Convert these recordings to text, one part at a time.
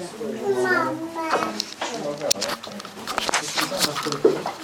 ママ。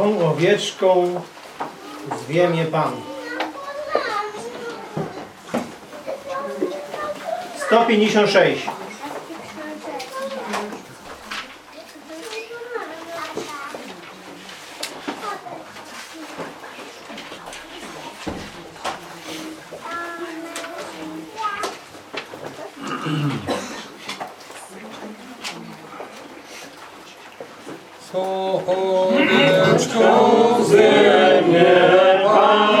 Twą owieczką zwie mnie Pan. 156. Ho ścieżką ze mnie Pan.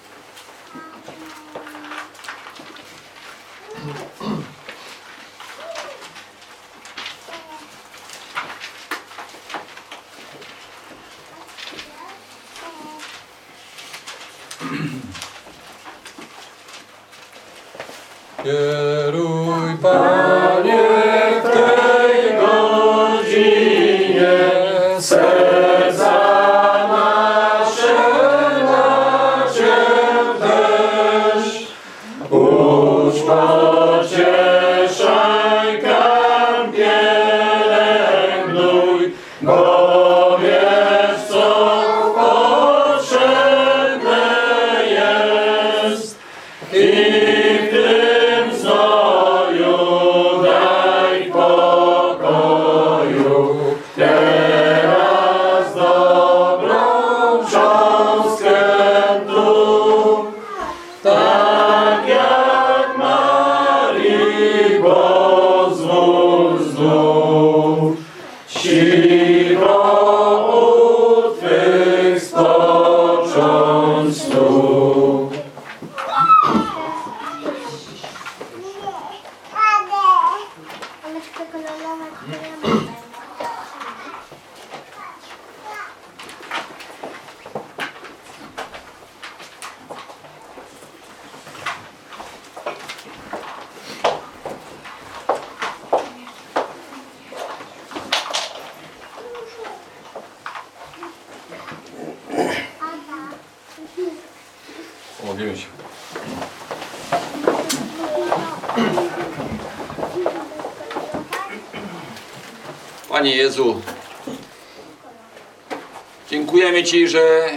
dziękujemy Ci, że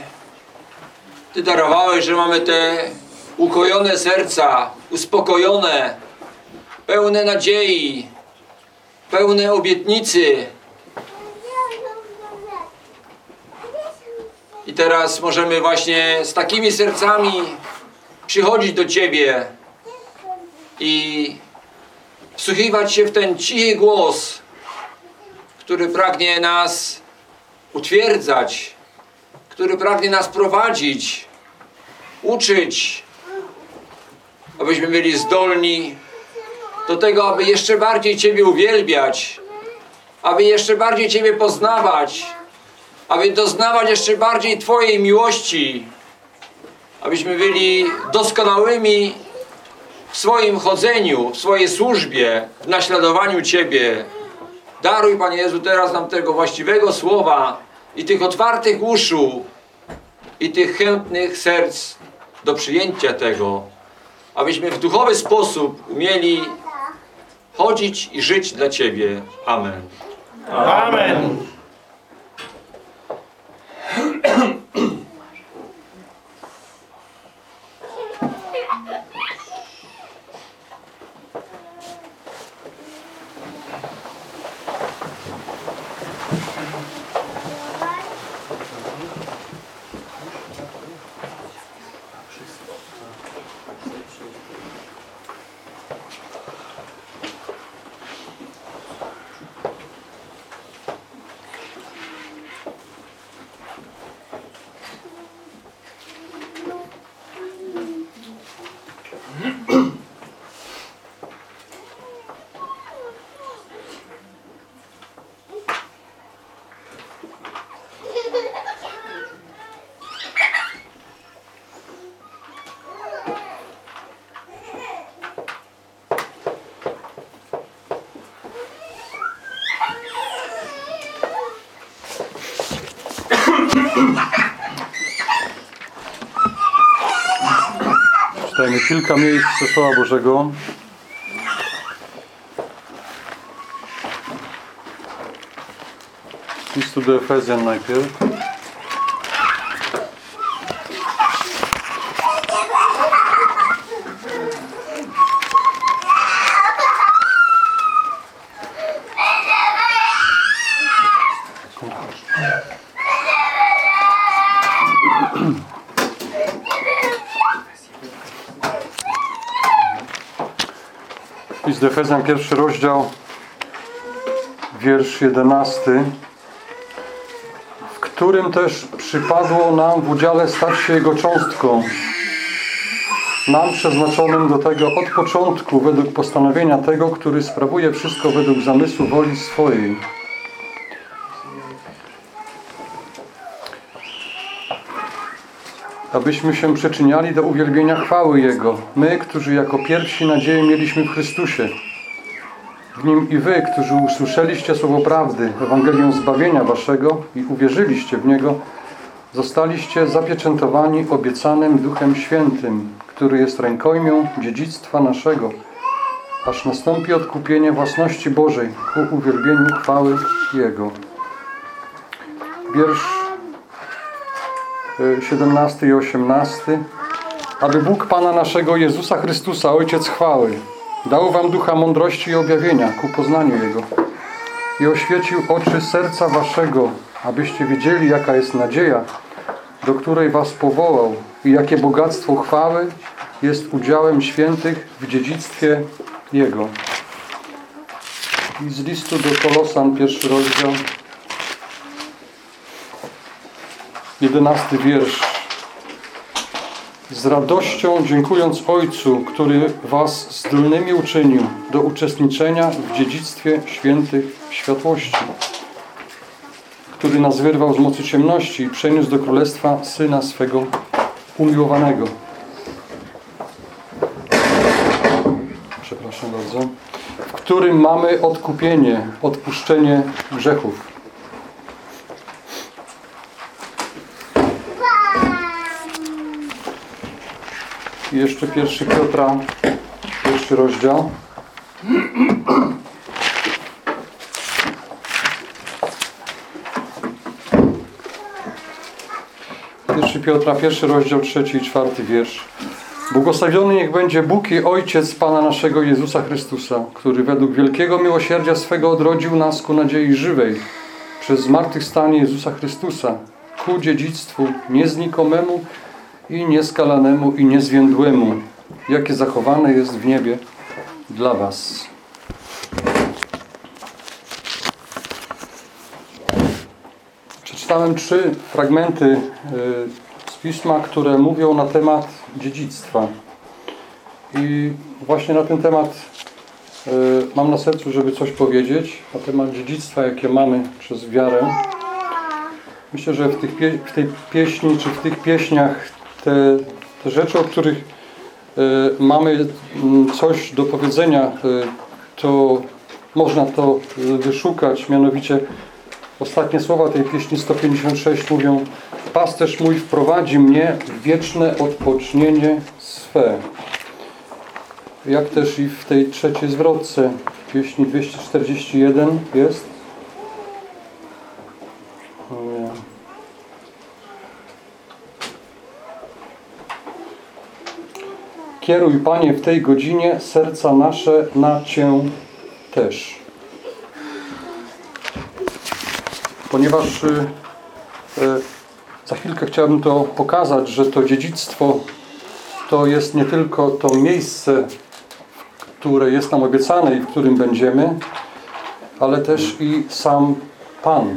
Ty darowałeś, że mamy te ukojone serca, uspokojone, pełne nadziei, pełne obietnicy. I teraz możemy właśnie z takimi sercami przychodzić do Ciebie i wsłuchiwać się w ten cichy głos, który pragnie nas utwierdzać, który pragnie nas prowadzić, uczyć, abyśmy byli zdolni do tego, aby jeszcze bardziej Ciebie uwielbiać, aby jeszcze bardziej Ciebie poznawać, aby doznawać jeszcze bardziej Twojej miłości, abyśmy byli doskonałymi w swoim chodzeniu, w swojej służbie, w naśladowaniu Ciebie. Daruj, Panie Jezu, teraz nam tego właściwego słowa i tych otwartych uszu i tych chętnych serc do przyjęcia tego, abyśmy w duchowy sposób umieli chodzić i żyć dla Ciebie. Amen. Amen. Czytajmy kilka miejsc ze Słowa Bożego. Listu do Efezjan najpierw. List Efezjan, pierwszy rozdział, wiersz jedenasty, w którym też przypadło nam w udziale stać się Jego cząstką, nam przeznaczonym do tego od początku, według postanowienia tego, który sprawuje wszystko według zamysłu woli swojej. Abyśmy się przyczyniali do uwielbienia chwały Jego. My, którzy jako pierwsi nadzieję mieliśmy w Chrystusie. W Nim i Wy, którzy usłyszeliście słowo prawdy, Ewangelię zbawienia Waszego i uwierzyliście w Niego, zostaliście zapieczętowani obiecanym Duchem Świętym, który jest rękojmią dziedzictwa naszego, aż nastąpi odkupienie własności Bożej ku uwielbieniu chwały Jego. Wiersz 17 i 18 aby Bóg Pana naszego Jezusa Chrystusa, Ojciec chwały, dał wam ducha mądrości i objawienia ku poznaniu Jego i oświecił oczy serca waszego, abyście wiedzieli, jaka jest nadzieja, do której was powołał i jakie bogactwo chwały jest udziałem świętych w dziedzictwie Jego. I z listu do Kolosan, pierwszy rozdział, jedenasty wiersz. z radością dziękując Ojcu, który was zdolnymi uczynił do uczestniczenia w dziedzictwie świętych światłości, który nas wyrwał z mocy ciemności i przeniósł do królestwa Syna swego umiłowanego. Przepraszam bardzo. W którym mamy odkupienie, odpuszczenie grzechów. Jeszcze pierwszy Piotra, pierwszy rozdział. Pierwszy Piotra, pierwszy rozdział, trzeci i czwarty wiersz. Błogosławiony niech będzie Bóg i Ojciec Pana naszego Jezusa Chrystusa, który według wielkiego miłosierdzia swego odrodził nas ku nadziei żywej przez zmartwychwstanie Jezusa Chrystusa, ku dziedzictwu nieznikomemu i nieskalanemu i niezwiędłemu, jakie zachowane jest w niebie dla was. Przeczytałem trzy fragmenty y, z Pisma, które mówią na temat dziedzictwa. I właśnie na ten temat y, mam na sercu, żeby coś powiedzieć, na temat dziedzictwa, jakie mamy przez wiarę. Myślę, że w, tych w tej pieśni, czy w tych pieśniach te, rzeczy, o których y, mamy mm, coś do powiedzenia, y, to można to y, wyszukać, mianowicie ostatnie słowa tej pieśni 156 mówią Pasterz mój wprowadzi mnie w wieczne odpocznienie swe. Jak też i w tej trzeciej zwrotce pieśni 241 jest. Nie. Kieruj, Panie, w tej godzinie serca nasze na Cię też. Ponieważ y, y, za chwilkę chciałbym to pokazać, że to dziedzictwo to jest nie tylko to miejsce, które jest nam obiecane i w którym będziemy, ale też i sam Pan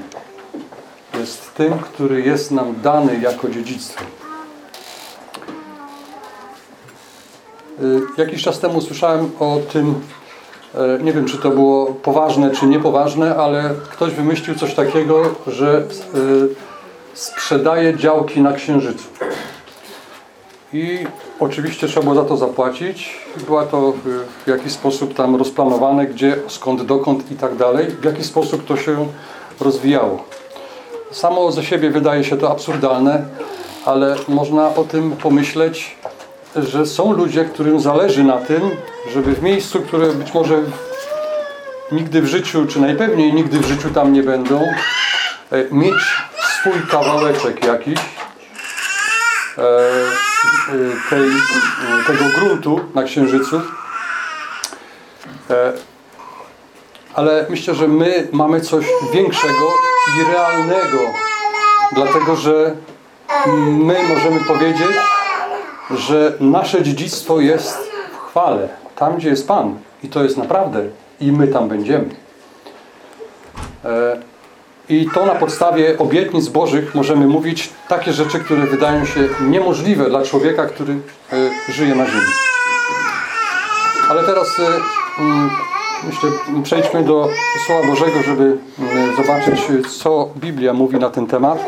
jest tym, który jest nam dany jako dziedzictwo. Jakiś czas temu słyszałem o tym, e, nie wiem czy to było poważne czy niepoważne, ale ktoś wymyślił coś takiego, że y, sprzedaje działki na Księżycu. I oczywiście trzeba było za to zapłacić. Była to w- w jakiś sposób tam rozplanowane, gdzie, skąd, dokąd i tak dalej. W jaki sposób to się rozwijało. Samo ze siebie wydaje się to absurdalne, ale można o tym pomyśleć, że są ludzie, którym zależy na tym, żeby w miejscu, które być może nigdy w życiu, czy najpewniej nigdy w życiu tam nie będą, e, mieć swój kawałeczek jakiś e, e, tej, tego gruntu na Księżycu. Ale myślę, że my mamy coś większego i realnego, dlatego że my możemy powiedzieć, że nasze dziedzictwo jest w chwale, tam gdzie jest Pan. I to jest naprawdę. I my tam będziemy. E, I to na podstawie obietnic Bożych możemy mówić takie rzeczy, które wydają się niemożliwe dla człowieka, który e, żyje na ziemi. Ale teraz e, mm, myślę, przejdźmy do Słowa Bożego, żeby mm, zobaczyć, co Biblia mówi na ten temat.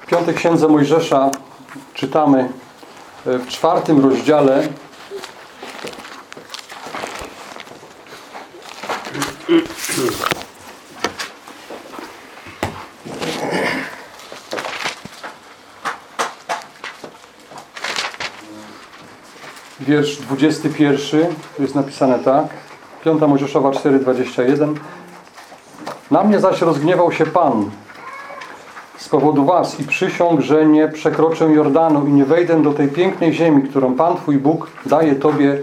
W piątej księdze Mojżesza czytamy e, w czwartym rozdziale wiersz 21 jest napisane tak. Piąta Mojżeszowa 4,21 Na mnie zaś rozgniewał się Pan z powodu was i przysiąg, że nie przekroczę Jordanu i nie wejdę do tej pięknej ziemi, którą Pan Twój Bóg daje Tobie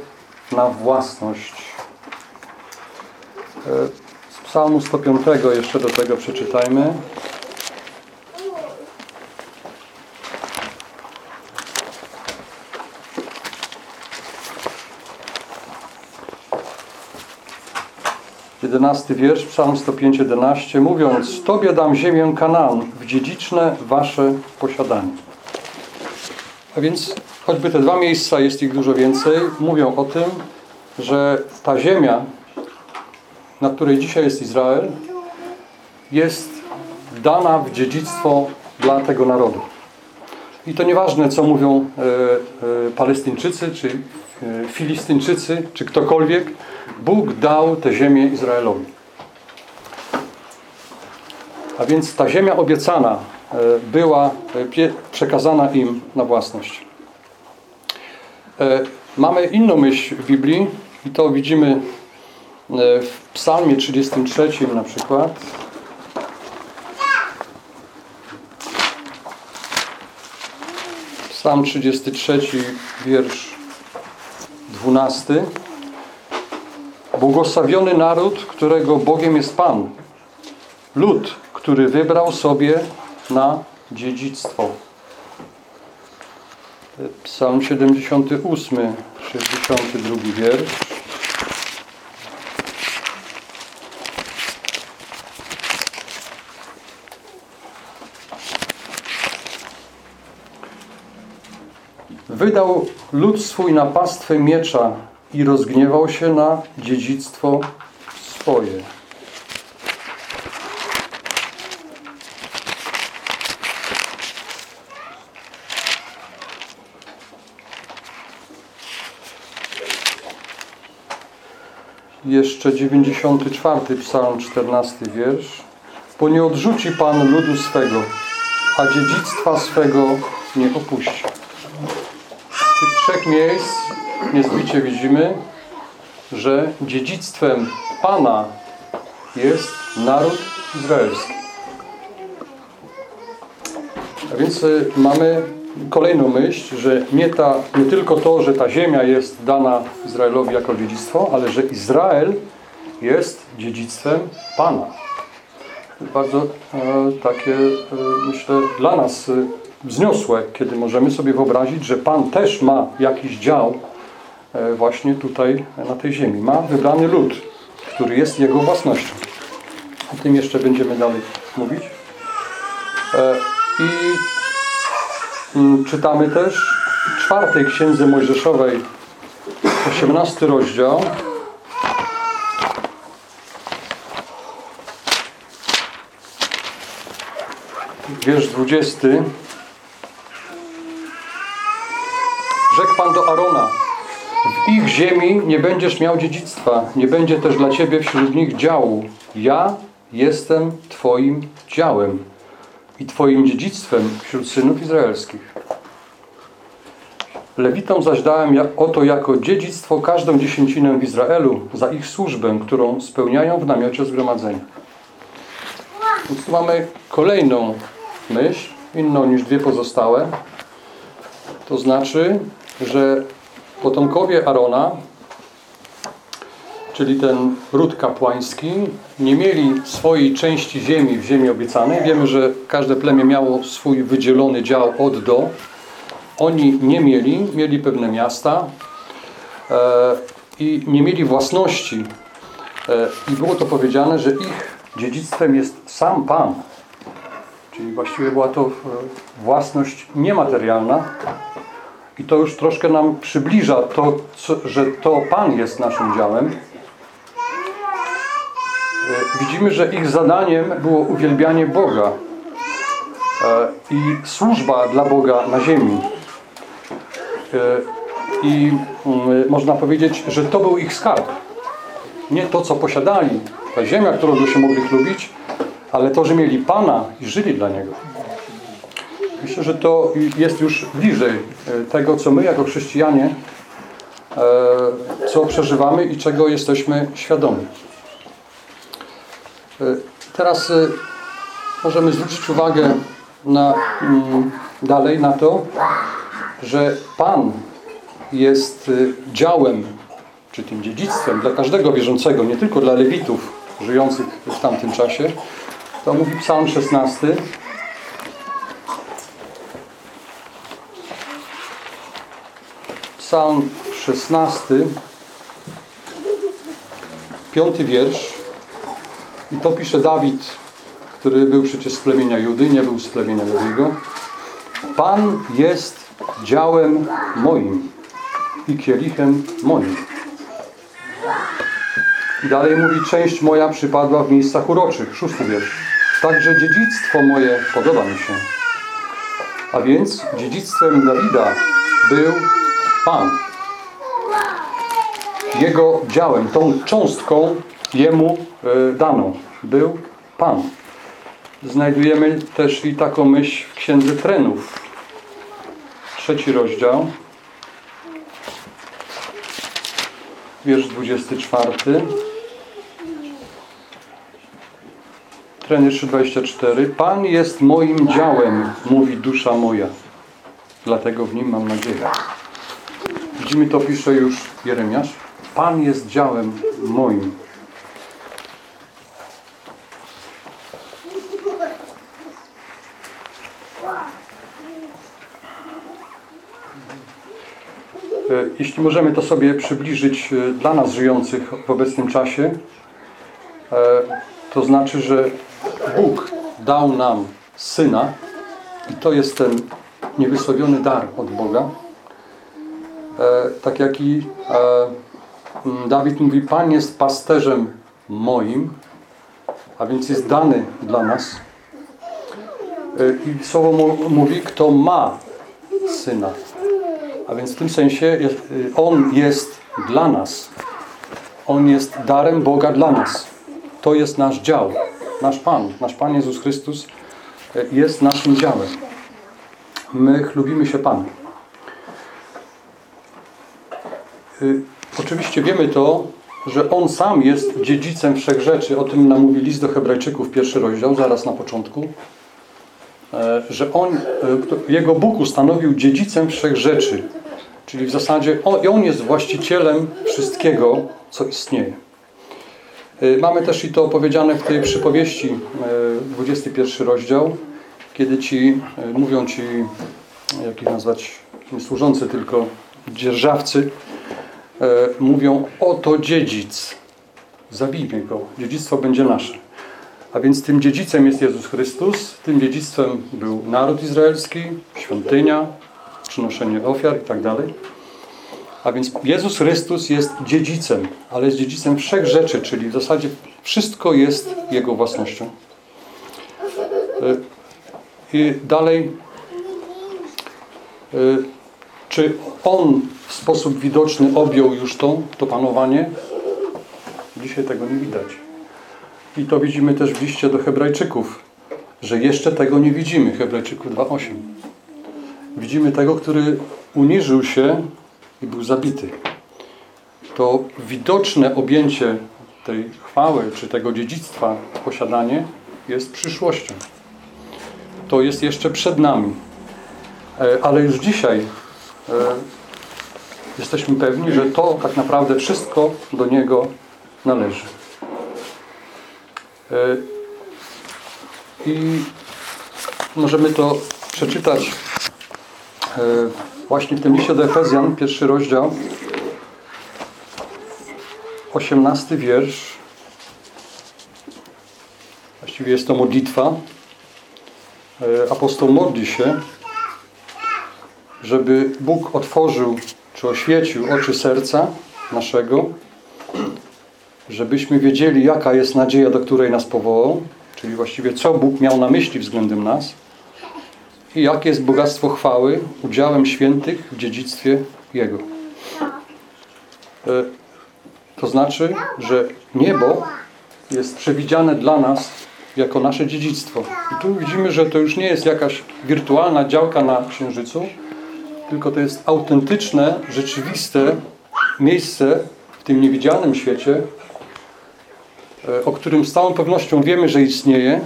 na własność. E, Z psalmu 105 jeszcze do tego przeczytajmy. 11 wiersz, Psalm 105, 11, mówiąc Tobie dam ziemię Kanaan, w dziedziczne Wasze posiadanie. A więc choćby te dwa miejsca, jest ich dużo więcej, mówią o tym, że ta ziemia, na której dzisiaj jest Izrael, jest dana w dziedzictwo dla tego narodu. I to nieważne, co mówią e, e, Palestyńczycy, czy e, Filistyńczycy, czy ktokolwiek, Bóg dał tę ziemię Izraelowi. A więc ta ziemia obiecana e, była e, przekazana im na własność. E, Mamy inną myśl w Biblii i to widzimy w psalmie 33 na przykład. Psalm 33, wiersz 12. Błogosławiony naród, którego Bogiem jest Pan. Lud, który wybrał sobie na dziedzictwo. Psalm 78, 62 wiersz. Wydał lud swój na pastwę miecza i rozgniewał się na dziedzictwo swoje. Jeszcze 94 psalm, 14 wiersz. Bo nie odrzuci Pan ludu swego, a dziedzictwa swego nie opuści. Tych trzech miejsc niezbicie widzimy, że dziedzictwem Pana jest naród izraelski. A więc y, mamy kolejną myśl, że nie, ta, nie tylko to, że ta ziemia jest dana Izraelowi jako dziedzictwo, ale że Izrael jest dziedzictwem Pana. Bardzo e, takie, e, myślę, dla nas e, wzniosłe, kiedy możemy sobie wyobrazić, że Pan też ma jakiś dział e, właśnie tutaj na tej ziemi. Ma wybrany lud, który jest Jego własnością. O tym jeszcze będziemy dalej mówić. E, I mm, czytamy też w czwartej księdze Mojżeszowej, 18 rozdział. Wiersz 20. Rzekł Pan do Arona, w ich ziemi nie będziesz miał dziedzictwa, nie będzie też dla Ciebie wśród nich działu. Ja jestem Twoim działem i Twoim dziedzictwem wśród synów izraelskich. Lewitom zaś dałem oto jako dziedzictwo każdą dziesięcinę w Izraelu za ich służbę, którą spełniają w namiocie zgromadzenia. Więc tu mamy kolejną myśl, inną niż dwie pozostałe. To znaczy, że potomkowie Arona, czyli ten ród kapłański, nie mieli swojej części ziemi w ziemi obiecanej. Wiemy, że każde plemię miało swój wydzielony dział od do. Oni nie mieli, mieli pewne miasta e, i nie mieli własności. E, I było to powiedziane, że ich dziedzictwem jest sam Pan. Czyli właściwie była to e, własność niematerialna. I to już troszkę nam przybliża to, że to Pan jest naszym działem. E, Widzimy, że ich zadaniem było uwielbianie Boga e, i służba dla Boga na ziemi. E, I mm, można powiedzieć, że to był ich skarb. Nie to, co posiadali, ta ziemia, którą by się mogli chlubić, ale to, że mieli Pana i żyli dla Niego. Myślę, że to jest już bliżej e, tego, co my jako chrześcijanie, e, co przeżywamy i czego jesteśmy świadomi. E, Teraz możemy zwrócić uwagę na, mm, dalej na to, że Pan jest działem, czy tym dziedzictwem dla każdego wierzącego, nie tylko dla lewitów żyjących w tamtym czasie. To mówi Psalm 16. Psalm 16, piąty wiersz. I to pisze Dawid, który był przecież z plemienia Judy, nie był z plemienia Lewiego. Pan jest działem moim i kielichem moim. I dalej mówi, część moja przypadła w miejscach uroczych. Szósty wiersz. Także dziedzictwo moje podoba mi się. A więc dziedzictwem Dawida był Pan. Jego działem, tą cząstką jemu e, daną był Pan. Znajdujemy też i taką myśl w Księdze Trenów. Trzeci rozdział. Wiersz 24. Treny 3,24. Pan jest moim działem, mówi dusza moja. Dlatego w nim mam nadzieję. Widzimy, to pisze już Jeremiasz. Pan jest działem moim. E, Jeśli możemy to sobie przybliżyć e, dla nas żyjących w obecnym czasie, e, to znaczy, że Bóg dał nam Syna i to jest ten niewysłowiony dar od Boga. E, Tak jak i e, Dawid mówi, Pan jest pasterzem moim, a więc jest dany dla nas. E, I słowo mówi, kto ma Syna. A więc w tym sensie On jest dla nas. On jest darem Boga dla nas. To jest nasz dział. Nasz Pan, nasz Pan Jezus Chrystus jest naszym działem. My chlubimy się Panem. Y, Oczywiście wiemy to, że On sam jest dziedzicem wszech rzeczy. O tym nam mówi list do Hebrajczyków, pierwszy rozdział, zaraz na początku. E, Że On, e, Jego Bóg ustanowił dziedzicem wszech rzeczy. Czyli w zasadzie on, on jest właścicielem wszystkiego, co istnieje. E, Mamy też i to opowiedziane w tej przypowieści, e, 21 rozdział, kiedy ci, mówią ci, jak ich nazwać, nie służący, tylko dzierżawcy, mówią, oto dziedzic, zabijmy go, dziedzictwo będzie nasze. A więc tym dziedzicem jest Jezus Chrystus, tym dziedzictwem był naród izraelski, świątynia, przynoszenie ofiar i tak dalej. A więc Jezus Chrystus jest dziedzicem, ale jest dziedzicem wszech rzeczy, czyli w zasadzie wszystko jest Jego własnością. E, I dalej, e, czy On w sposób widoczny objął już to, to panowanie? Dzisiaj tego nie widać. I to widzimy też w liście do Hebrajczyków, że jeszcze tego nie widzimy. Hebrajczyków 2,8. Widzimy tego, który uniżył się i był zabity. To widoczne objęcie tej chwały, czy tego dziedzictwa, posiadanie jest przyszłością. To jest jeszcze przed nami. E, Ale już dzisiaj jesteśmy pewni, że to tak naprawdę wszystko do Niego należy. E, I możemy to przeczytać e, właśnie w tym liście do Efezjan, pierwszy rozdział, 18 wiersz. Właściwie jest to modlitwa. E, Apostoł modli się, żeby Bóg otworzył czy oświecił oczy serca naszego, żebyśmy wiedzieli, jaka jest nadzieja, do której nas powołał, czyli właściwie co Bóg miał na myśli względem nas i jakie jest bogactwo chwały udziałem świętych w dziedzictwie Jego. E, To znaczy, że niebo jest przewidziane dla nas jako nasze dziedzictwo. I tu widzimy, że to już nie jest jakaś wirtualna działka na Księżycu, tylko to jest autentyczne, rzeczywiste miejsce w tym niewidzialnym świecie, e, o którym z całą pewnością wiemy, że istnieje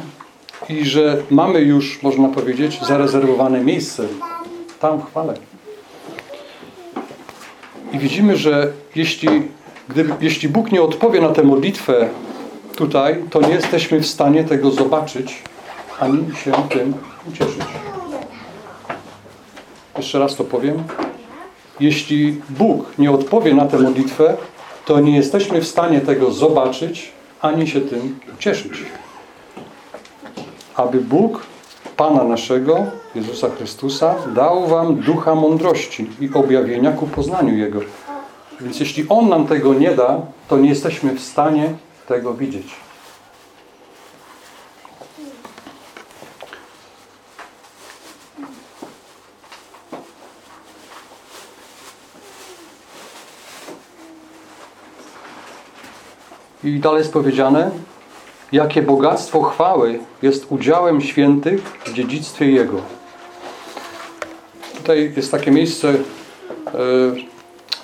i że mamy już, można powiedzieć, zarezerwowane miejsce tam w chwale. I widzimy, że jeśli, gdyby, jeśli Bóg nie odpowie na tę modlitwę tutaj, to nie jesteśmy w stanie tego zobaczyć, ani się tym ucieszyć. Jeszcze raz to powiem. Jeśli Bóg nie odpowie na tę modlitwę, to nie jesteśmy w stanie tego zobaczyć, ani się tym cieszyć. Aby Bóg, Pana naszego, Jezusa Chrystusa, dał wam ducha mądrości i objawienia ku poznaniu Jego. Więc jeśli On nam tego nie da, to nie jesteśmy w stanie tego widzieć. I dalej jest powiedziane, jakie bogactwo chwały jest udziałem świętych w dziedzictwie Jego. Tutaj jest takie miejsce e,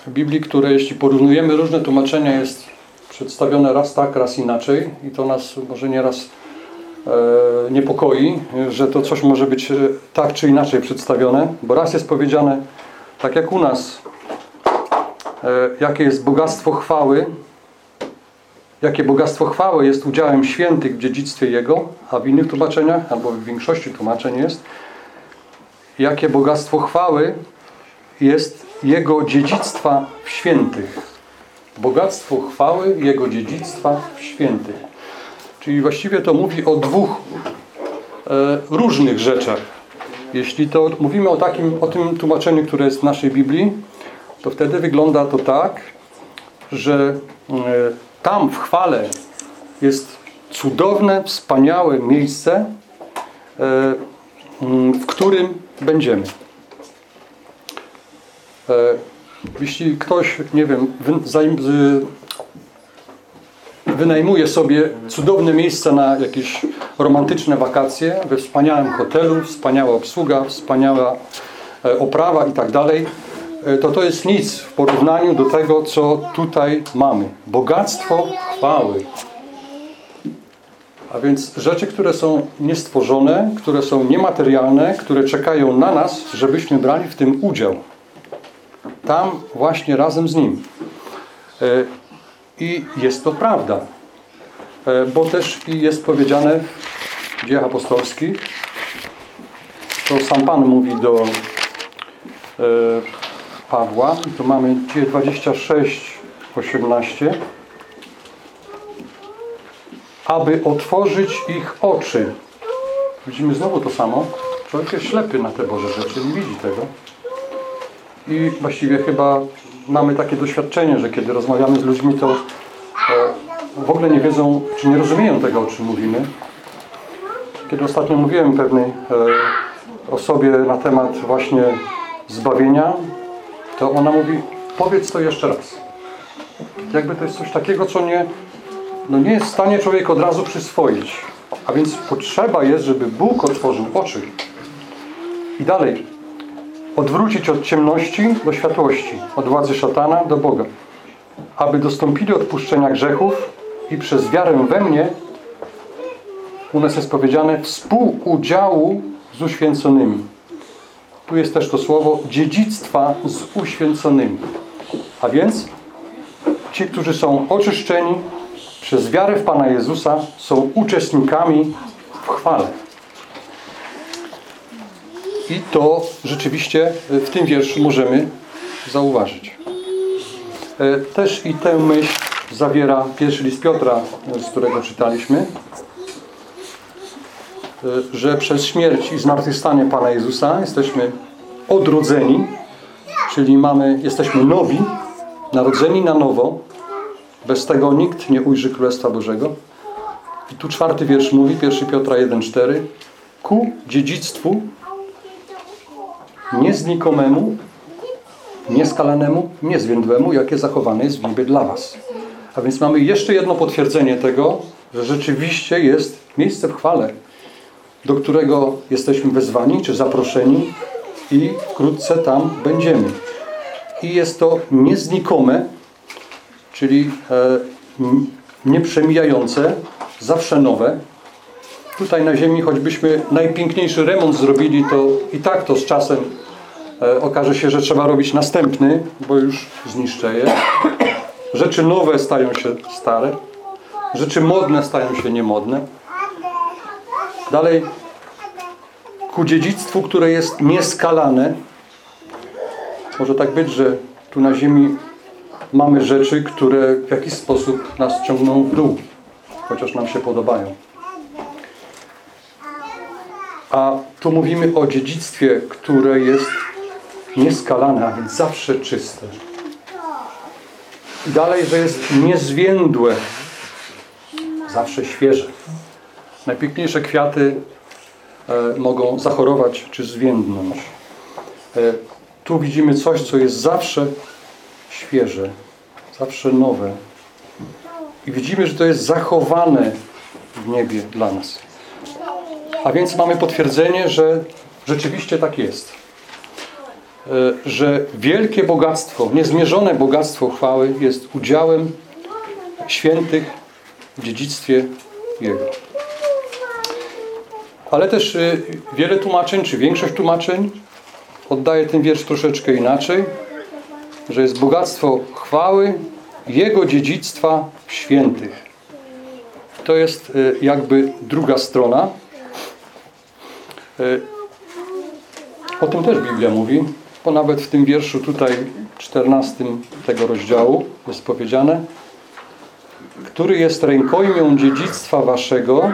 w Biblii, które jeśli porównujemy różne tłumaczenia, jest przedstawione raz tak, raz inaczej i to nas może nieraz e, niepokoi, że to coś może być e, tak czy inaczej przedstawione, bo raz jest powiedziane, tak jak u nas, jakie jest bogactwo chwały, jakie bogactwo chwały jest udziałem świętych w dziedzictwie Jego, a w innych tłumaczeniach, albo w większości tłumaczeń jest, jakie bogactwo chwały jest Jego dziedzictwa w świętych. Bogactwo chwały Jego dziedzictwa w świętych. Czyli właściwie to mówi o dwóch e, różnych rzeczach. Jeśli to mówimy o, takim, o tym tłumaczeniu, które jest w naszej Biblii, to wtedy wygląda to tak, że e, tam w chwale jest cudowne, wspaniałe miejsce, e, mm, w którym będziemy. E, Jeśli ktoś, nie wiem, wynajmuje sobie cudowne miejsce na jakieś romantyczne wakacje we wspaniałym hotelu, wspaniała obsługa, wspaniała e, oprawa i tak dalej, to to jest nic w porównaniu do tego, co tutaj mamy. Bogactwo chwały. A więc rzeczy, które są niestworzone, które są niematerialne, które czekają na nas, żebyśmy brali w tym udział. Tam właśnie razem z Nim. E, I jest to prawda. E, Bo też jest powiedziane w dziejach apostolskich, to sam Pan mówi do e, Pawła, tu mamy dzieje 26, 18, aby otworzyć ich oczy. Widzimy znowu to samo. Człowiek jest ślepy na te Boże rzeczy, nie widzi tego. I właściwie chyba mamy takie doświadczenie, że kiedy rozmawiamy z ludźmi, to e, w ogóle nie wiedzą, czy nie rozumieją tego, o czym mówimy. Kiedy ostatnio mówiłem pewnej e, osobie na temat właśnie zbawienia, to ona mówi, powiedz to jeszcze raz. Jakby to jest coś takiego, co nie, no nie jest w stanie człowiek od razu przyswoić. A więc potrzeba jest, żeby Bóg otworzył oczy. I dalej, odwrócić od ciemności do światłości, od władzy szatana do Boga, aby dostąpili odpuszczenia grzechów i przez wiarę we mnie, u nas jest powiedziane, współudziału z uświęconymi. Tu jest też to słowo dziedzictwa z uświęconymi. A więc ci, którzy są oczyszczeni przez wiarę w Pana Jezusa, są uczestnikami w chwale. I to rzeczywiście w tym wierszu możemy zauważyć. E, Też i tę myśl zawiera pierwszy list Piotra, z którego czytaliśmy, e, że przez śmierć i zmartwychwstanie Pana Jezusa jesteśmy odrodzeni, czyli mamy, jesteśmy nowi, narodzeni na nowo. Bez tego nikt nie ujrzy Królestwa Bożego. I tu czwarty wiersz mówi, 1 Piotra 1,4 ku dziedzictwu nieznikomemu, nieskalanemu, niezwiędłemu, jakie zachowane jest w niebie dla was. A więc mamy jeszcze jedno potwierdzenie tego, że rzeczywiście jest miejsce w chwale, do którego jesteśmy wezwani czy zaproszeni i wkrótce tam będziemy. I jest to nieznikome, czyli e, nieprzemijające, zawsze nowe. Tutaj na ziemi, choćbyśmy najpiękniejszy remont zrobili, to i tak to z czasem e, okaże się, że trzeba robić następny, bo już zniszczeje. Rzeczy nowe stają się stare. Rzeczy modne stają się niemodne. Dalej, ku dziedzictwu, które jest nieskalane. Może tak być, że tu na ziemi mamy rzeczy, które w jakiś sposób nas ciągną w dół. chociaż nam się podobają. A tu mówimy o dziedzictwie, które jest nieskalane, a więc zawsze czyste. I dalej, że jest niezwiędłe, zawsze świeże. Najpiękniejsze kwiaty e, mogą zachorować czy zwiędnąć. E, tu widzimy coś, co jest zawsze świeże, zawsze nowe. I widzimy, że to jest zachowane w niebie dla nas. A więc mamy potwierdzenie, że rzeczywiście tak jest. E, Że wielkie bogactwo, niezmierzone bogactwo chwały jest udziałem świętych w dziedzictwie Jego. Ale też y, wiele tłumaczeń, czy większość tłumaczeń oddaje ten wiersz troszeczkę inaczej, że jest bogactwo chwały Jego dziedzictwa świętych. To jest y, jakby druga strona. Y, O tym też Biblia mówi, bo nawet w tym wierszu tutaj 14 tego rozdziału jest powiedziane, który jest rękojmią dziedzictwa waszego,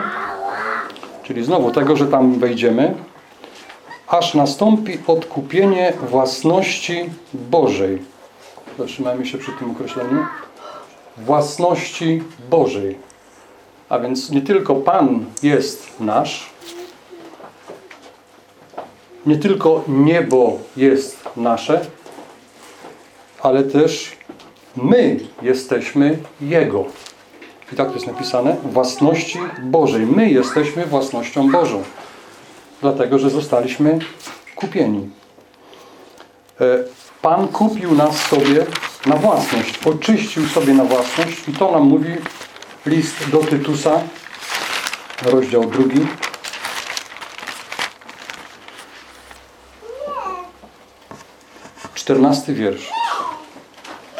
czyli znowu tego, że tam wejdziemy, aż nastąpi odkupienie własności Bożej. Zatrzymajmy się przy tym określeniu. Własności Bożej. A więc nie tylko Pan jest nasz, nie tylko niebo jest nasze, ale też my jesteśmy Jego. I tak to jest napisane, własności Bożej. My jesteśmy własnością Bożą. Dlatego, że zostaliśmy kupieni. E, Pan kupił nas sobie na własność. Oczyścił sobie na własność. I to nam mówi list do Tytusa, rozdział drugi. Czternasty wiersz.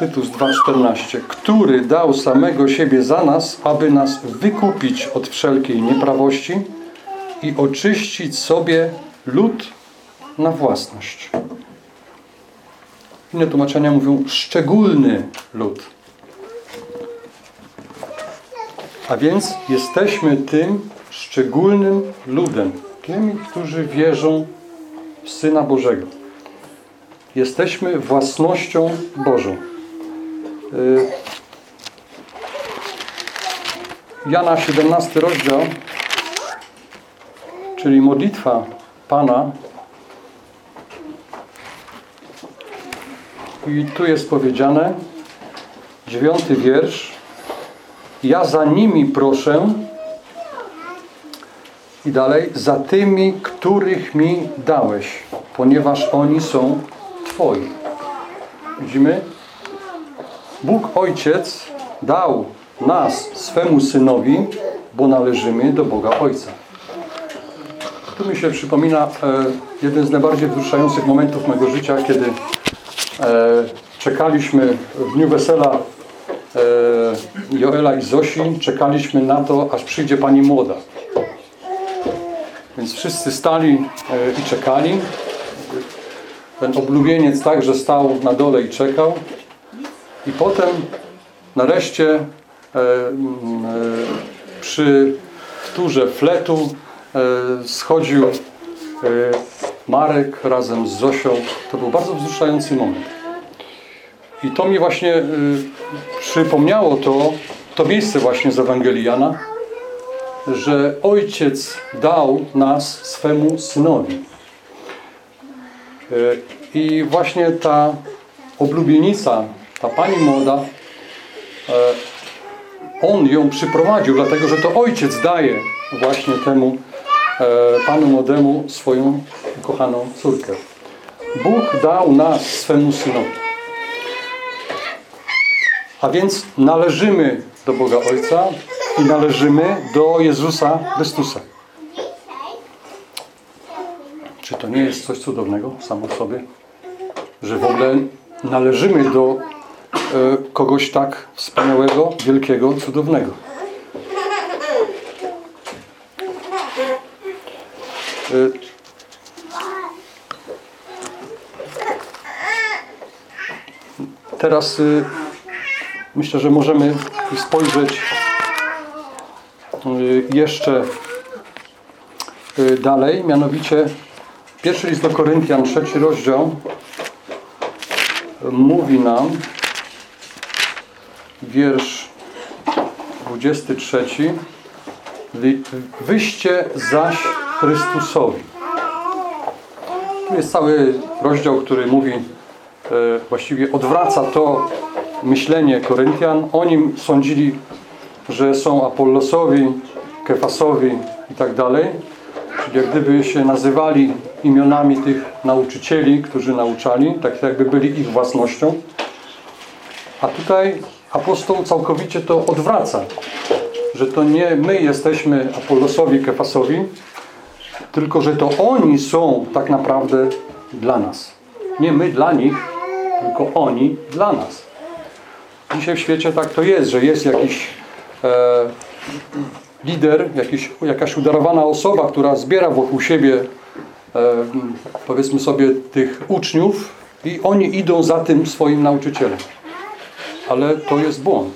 Tytus 2,14 Który dał samego siebie za nas, aby nas wykupić od wszelkiej nieprawości i oczyścić sobie lud na własność. Inne tłumaczenia mówią szczególny lud. A więc jesteśmy tym szczególnym ludem. Tymi, którzy wierzą w Syna Bożego. Jesteśmy własnością Bożą. Y, Jana 17 rozdział, czyli modlitwa Pana. I tu jest powiedziane, dziewiąty wiersz. Ja za nimi proszę i dalej, za tymi, których mi dałeś, ponieważ oni są Twoi. Widzimy? Bóg Ojciec dał nas swemu Synowi, bo należymy do Boga Ojca. Tu mi się przypomina e, jeden z najbardziej wzruszających momentów mojego życia, kiedy e, czekaliśmy w dniu wesela e, Joela i Zosi, czekaliśmy na to, aż przyjdzie Pani Młoda. Więc wszyscy stali i czekali. Ten oblubieniec także stał na dole i czekał. I potem nareszcie e, m, e, przy wtórze fletu e, schodził Marek razem z Zosią. To był bardzo wzruszający moment. I to mi właśnie przypomniało to, to miejsce właśnie z Ewangelii Jana, że Ojciec dał nas swemu Synowi. I właśnie ta oblubienica, ta pani młoda, e, on ją przyprowadził, dlatego że to ojciec daje właśnie temu e, panu młodemu swoją kochaną córkę. Bóg dał nas swemu synowi. A więc należymy do Boga Ojca i należymy do Jezusa Chrystusa. Czy to nie jest coś cudownego samo w sobie? Że w ogóle należymy do kogoś tak wspaniałego, wielkiego, cudownego. E, Teraz y, myślę, że możemy spojrzeć jeszcze dalej, mianowicie pierwszy list do Koryntian, trzeci rozdział mówi nam wiersz 23 Wy- Wyście zaś Chrystusowi. Tu jest cały rozdział, który mówi, e, właściwie odwraca to myślenie Koryntian. Oni sądzili, że są Apollosowi, Kefasowi i tak dalej. Czyli jak gdyby się nazywali imionami tych nauczycieli, którzy nauczali, tak jakby byli ich własnością. A tutaj apostoł całkowicie to odwraca, że to nie my jesteśmy Apollosowi, Kefasowi, tylko że to oni są tak naprawdę dla nas. Nie my dla nich, tylko oni dla nas. Dzisiaj w świecie tak to jest, że jest jakiś e, lider, jakiś, jakaś udarowana osoba, która zbiera wokół siebie e, powiedzmy sobie tych uczniów i oni idą za tym swoim nauczycielem. Ale to jest błąd.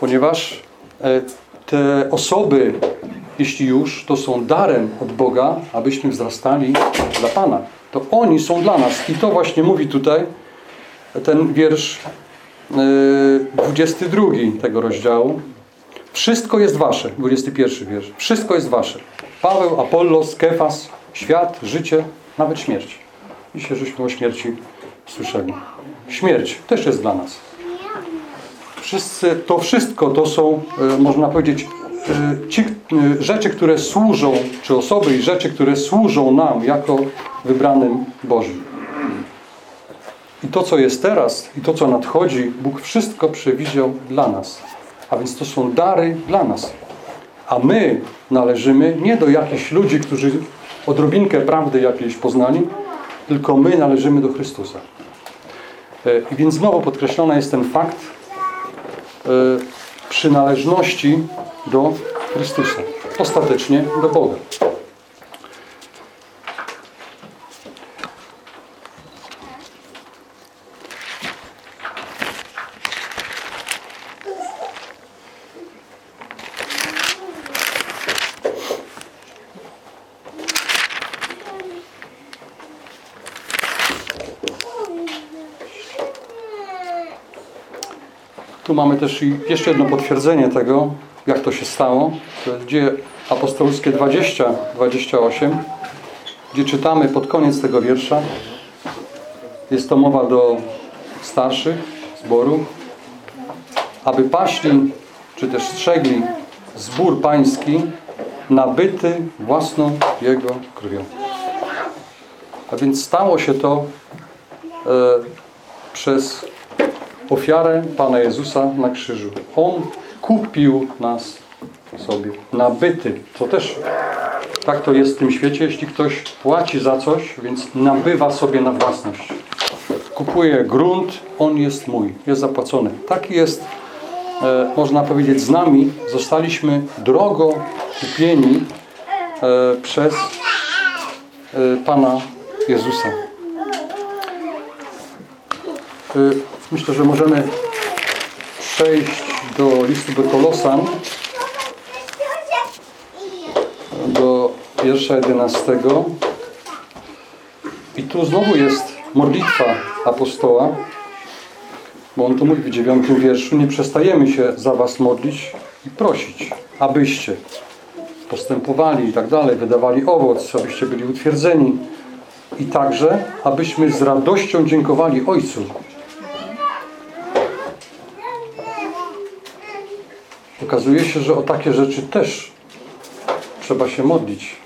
Ponieważ e, te osoby, jeśli już, to są darem od Boga, abyśmy wzrastali dla Pana. To oni są dla nas. I to właśnie mówi tutaj ten wiersz e, 22 tego rozdziału. Wszystko jest wasze. 21 wiersz. Wszystko jest wasze. Paweł, Apollos, Kefas, świat, życie, nawet śmierć. Dzisiaj żeśmy o śmierci słyszeli. Śmierć też jest dla nas. Wszyscy, to wszystko to są, e, można powiedzieć, e, ci, e, rzeczy, które służą, czy osoby i rzeczy, które służą nam jako wybranym Bożym. I to, co jest teraz i to, co nadchodzi, Bóg wszystko przewidział dla nas. A więc to są dary dla nas. A my należymy nie do jakichś ludzi, którzy odrobinkę prawdy jakiejś poznali, tylko my należymy do Chrystusa. I więc znowu podkreślony jest ten fakt przynależności do Chrystusa. Ostatecznie do Boga. Mamy też jeszcze jedno potwierdzenie tego, jak to się stało. To jest dzieje apostolskie 20, 28, gdzie czytamy pod koniec tego wiersza. Jest to mowa do starszych zboru, aby paśli, czy też strzegli zbór pański nabyty własną Jego krwią. A więc stało się to e, przez ofiarę Pana Jezusa na krzyżu. On kupił nas sobie. Nabyty. To też tak to jest w tym świecie. Jeśli ktoś płaci za coś, więc nabywa sobie na własność. Kupuje grunt, on jest mój. Jest zapłacony. Tak jest, e, można powiedzieć, z nami. Zostaliśmy drogo kupieni e, przez e, Pana Jezusa. Myślę, że możemy przejść do listu do Kolosan, do wiersza 11. I tu znowu jest modlitwa apostoła, bo on tu mówi w dziewiątym wierszu, nie przestajemy się za was modlić i prosić, abyście postępowali i tak dalej, wydawali owoc, abyście byli utwierdzeni i także, abyśmy z radością dziękowali Ojcu, Okazuje się, że o takie rzeczy też trzeba się modlić,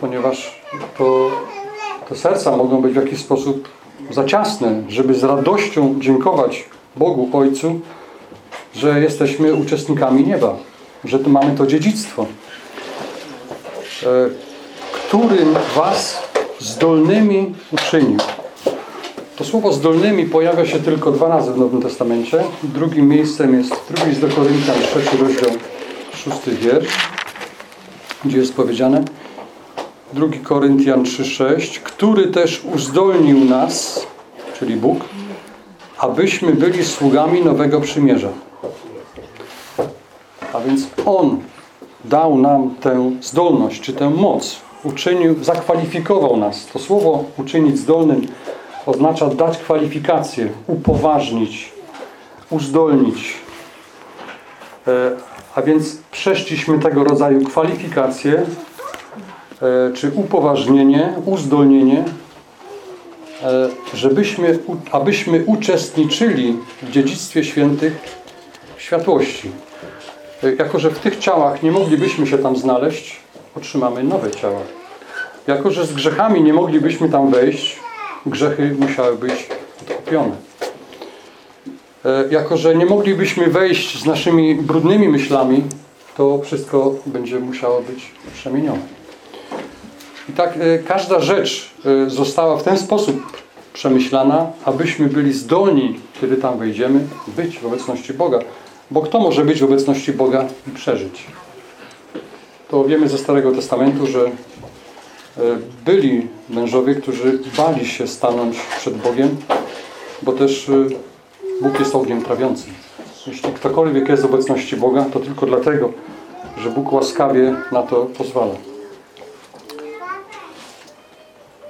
ponieważ to, te serca mogą być w jakiś sposób za ciasne, żeby z radością dziękować Bogu Ojcu, że jesteśmy uczestnikami nieba, że mamy to dziedzictwo, e, którym was zdolnymi uczynił. To słowo zdolnymi pojawia się tylko dwa razy w Nowym Testamencie. Drugim miejscem jest drugi list do trzeci rozdział, szósty wiersz, gdzie jest powiedziane 2 Koryntian 3,6 który też uzdolnił nas, czyli Bóg, abyśmy byli sługami nowego przymierza. A więc On dał nam tę zdolność, czy tę moc. Uczynił, zakwalifikował nas. To słowo uczynić zdolnym oznacza dać kwalifikację, upoważnić, uzdolnić. E, A więc przeszliśmy tego rodzaju kwalifikacje, e, czy upoważnienie, uzdolnienie, e, żebyśmy, abyśmy uczestniczyli w dziedzictwie świętych światłości. Jako, że w tych ciałach nie moglibyśmy się tam znaleźć, otrzymamy nowe ciała. Jako, że z grzechami nie moglibyśmy tam wejść, grzechy musiały być odkupione. E, Jako, że nie moglibyśmy wejść z naszymi brudnymi myślami, to wszystko będzie musiało być przemienione. I tak e, każda rzecz e, została w ten sposób przemyślana, abyśmy byli zdolni, kiedy tam wejdziemy, być w obecności Boga. Bo kto może być w obecności Boga i przeżyć? To wiemy ze Starego Testamentu, że byli mężowie, którzy bali się stanąć przed Bogiem, bo też e, Bóg jest ogniem trawiącym. Jeśli ktokolwiek jest w obecności Boga, to tylko dlatego, że Bóg łaskawie na to pozwala.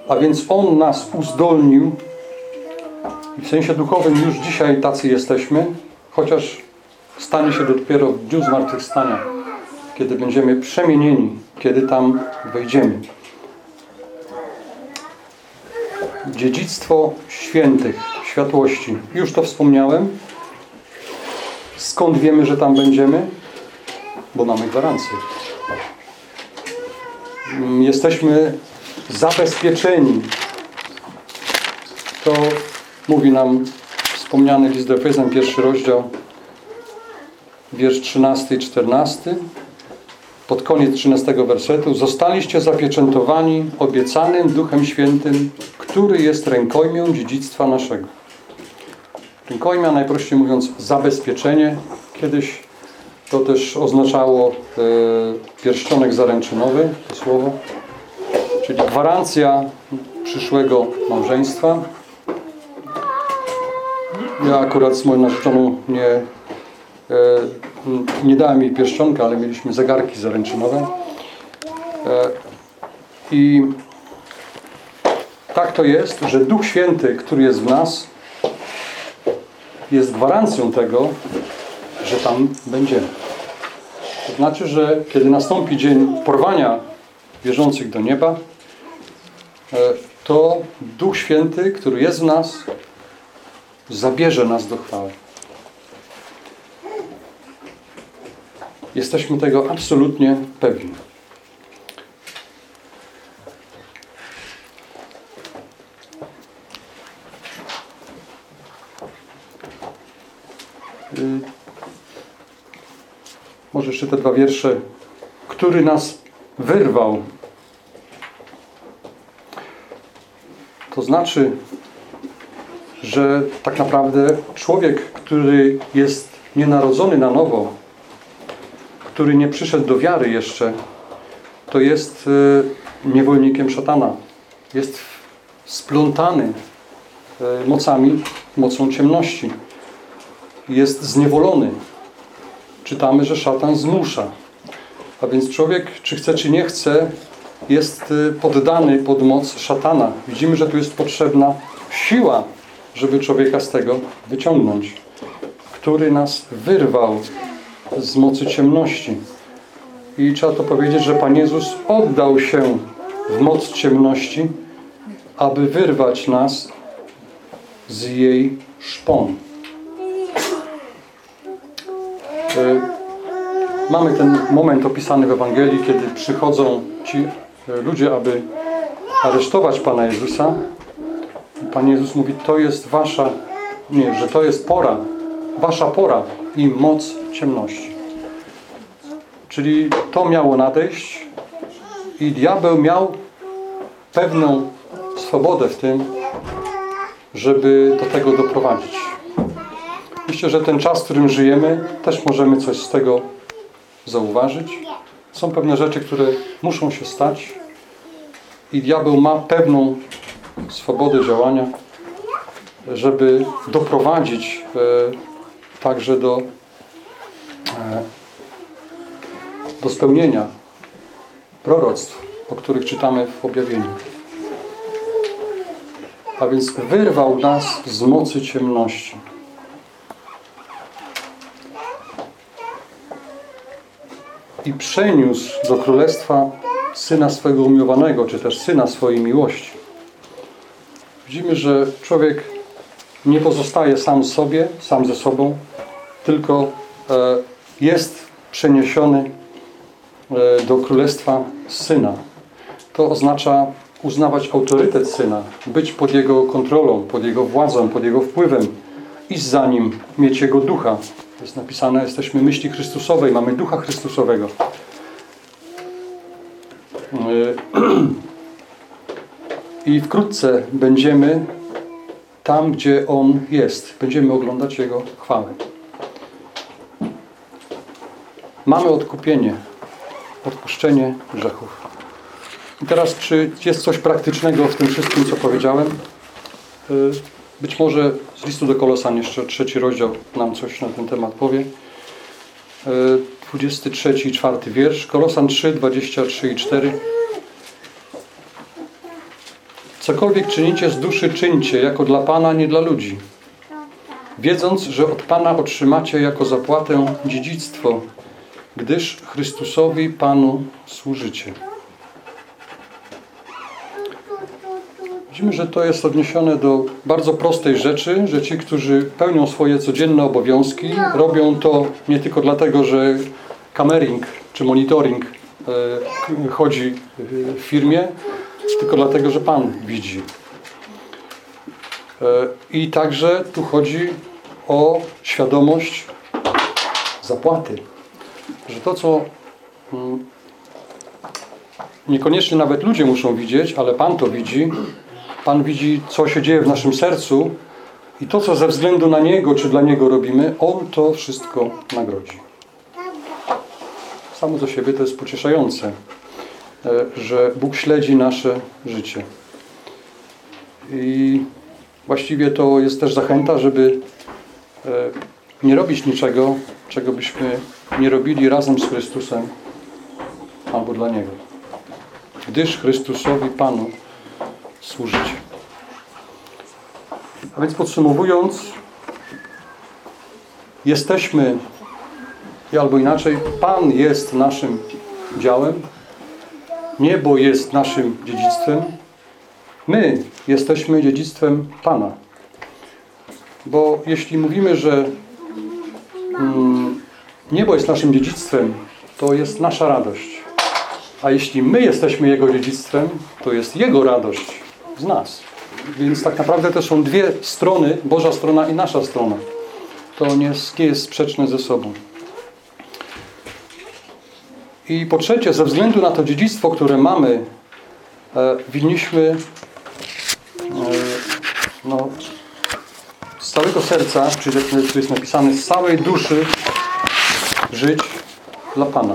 A więc On nas uzdolnił i w sensie duchowym już dzisiaj tacy jesteśmy, chociaż stanie się to dopiero w dniu zmartwychwstania, kiedy będziemy przemienieni, kiedy tam wejdziemy. Dziedzictwo świętych, światłości. Już to wspomniałem. Skąd wiemy, że tam będziemy? Bo mamy gwarancję. Mm, Jesteśmy zabezpieczeni. To mówi nam wspomniany list do Efezjan, pierwszy rozdział, wiersz 13 i 14. Pod koniec 13 wersetu. Zostaliście zapieczętowani obiecanym Duchem Świętym, który jest rękojmią dziedzictwa naszego. Rękojmia, najprościej mówiąc, zabezpieczenie. Kiedyś to też oznaczało e, pierścionek zaręczynowy, to słowo czyli gwarancja przyszłego małżeństwa. Ja akurat z moją narzeczoną nie, nie dałem jej pierścionka, ale mieliśmy zegarki zaręczynowe. E, I tak to jest, że Duch Święty, który jest w nas, jest gwarancją tego, że tam będziemy. To znaczy, że kiedy nastąpi dzień porwania wierzących do nieba, e, to Duch Święty, który jest w nas, zabierze nas do chwały. Jesteśmy tego absolutnie pewni. Y, Może jeszcze te dwa wiersze. Który nas wyrwał. To znaczy, że tak naprawdę człowiek, który jest nienarodzony na nowo, który nie przyszedł do wiary jeszcze, to jest e, niewolnikiem szatana. Jest splątany e, mocami, mocą ciemności. Jest zniewolony. Czytamy, że szatan zmusza. A więc człowiek, czy chce, czy nie chce, jest y, poddany pod moc szatana. Widzimy, że tu jest potrzebna siła, żeby człowieka z tego wyciągnąć, który nas wyrwał z mocy ciemności. I trzeba to powiedzieć, że Pan Jezus oddał się w moc ciemności, aby wyrwać nas z jej szpon. Y, Mamy ten moment opisany w Ewangelii, kiedy przychodzą ci e, ludzie, aby aresztować Pana Jezusa. Pan Jezus mówi, to jest wasza, nie, że to jest pora, wasza pora i moc ciemności. Czyli to miało nadejść i diabeł miał pewną swobodę w tym, żeby do tego doprowadzić. Myślę, że ten czas, w którym żyjemy, też możemy coś z tego zauważyć. Są pewne rzeczy, które muszą się stać i diabeł ma pewną swobodę działania, żeby doprowadzić e, także do, e, do spełnienia proroctw, o których czytamy w objawieniu. A więc wyrwał nas z mocy ciemności. I przeniósł do królestwa syna swego umiłowanego, czy też syna swojej miłości. Widzimy, że człowiek nie pozostaje sam sobie, sam ze sobą, tylko e, jest przeniesiony e, do królestwa syna. To oznacza uznawać autorytet syna, być pod jego kontrolą, pod jego władzą, pod jego wpływem, iść za nim, mieć jego ducha. Jest napisane, jesteśmy myśli Chrystusowej, mamy ducha Chrystusowego. E, I wkrótce będziemy tam, gdzie On jest. Będziemy oglądać Jego chwałę. Mamy odkupienie, odpuszczenie grzechów. I teraz, czy jest coś praktycznego w tym wszystkim, co powiedziałem? Y, Być może z listu do Kolosan jeszcze trzeci rozdział nam coś na ten temat powie. Y, 23 i 4 wiersz. Kolosan 3, 23 i 4. Cokolwiek czynicie z duszy, czyńcie jako dla Pana, nie dla ludzi. Wiedząc, że od Pana otrzymacie jako zapłatę dziedzictwo, gdyż Chrystusowi Panu służycie. Widzimy, że to jest odniesione do bardzo prostej rzeczy, że ci, którzy pełnią swoje codzienne obowiązki, robią to nie tylko dlatego, że kamering czy monitoring e, chodzi w firmie, tylko dlatego, że Pan widzi. E, I także tu chodzi o świadomość zapłaty. Że to, co mm, niekoniecznie nawet ludzie muszą widzieć, ale Pan to widzi. Pan widzi, co się dzieje w naszym sercu i to, co ze względu na Niego czy dla Niego robimy, On to wszystko nagrodzi. Samo do siebie to jest pocieszające, e, że Bóg śledzi nasze życie. I właściwie to jest też zachęta, żeby e, nie robić niczego, czego byśmy nie robili razem z Chrystusem albo dla Niego. Gdyż Chrystusowi Panu służycie. A więc podsumowując, jesteśmy, albo inaczej, Pan jest naszym działem, niebo jest naszym dziedzictwem, my jesteśmy dziedzictwem Pana. Bo jeśli mówimy, że mm, niebo jest naszym dziedzictwem, to jest nasza radość. A jeśli my jesteśmy Jego dziedzictwem, to jest Jego radość z nas. Więc tak naprawdę to są dwie strony, Boża strona i nasza strona. To nie jest, sprzeczne ze sobą. I po trzecie, ze względu na to dziedzictwo, które mamy, e, winniśmy e, no, z całego serca, czyli jak jest napisane, z całej duszy żyć dla Pana.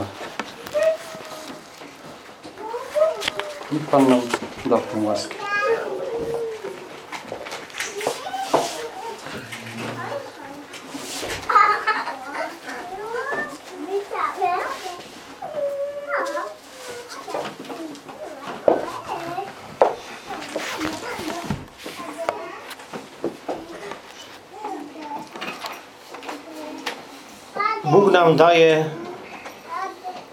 Niech Pan nam da tę łaskę. Nam daje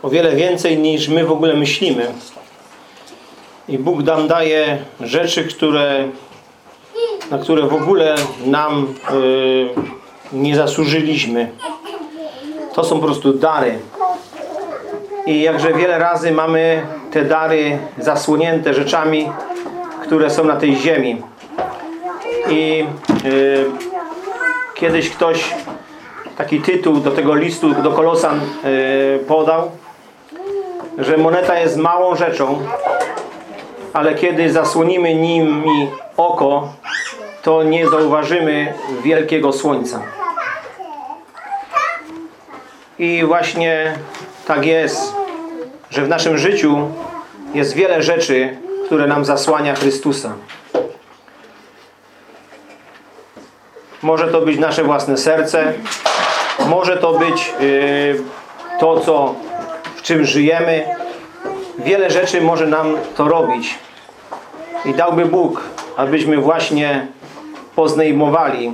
o wiele więcej niż my w ogóle myślimy. I Bóg nam daje rzeczy, które, na które w ogóle nam y, nie zasłużyliśmy. To są po prostu dary. I jakże wiele razy mamy te dary zasłonięte rzeczami, które są na tej ziemi. I y, kiedyś ktoś taki tytuł do tego listu do Kolosan y, podał, że moneta jest małą rzeczą, ale kiedy zasłonimy nimi oko, to nie zauważymy wielkiego słońca. I właśnie tak jest, że w naszym życiu jest wiele rzeczy, które nam zasłania Chrystusa. Może to być nasze własne serce, może to być yy, to, co czym żyjemy. Wiele rzeczy może nam to robić. I dałby Bóg, abyśmy właśnie poznajmowali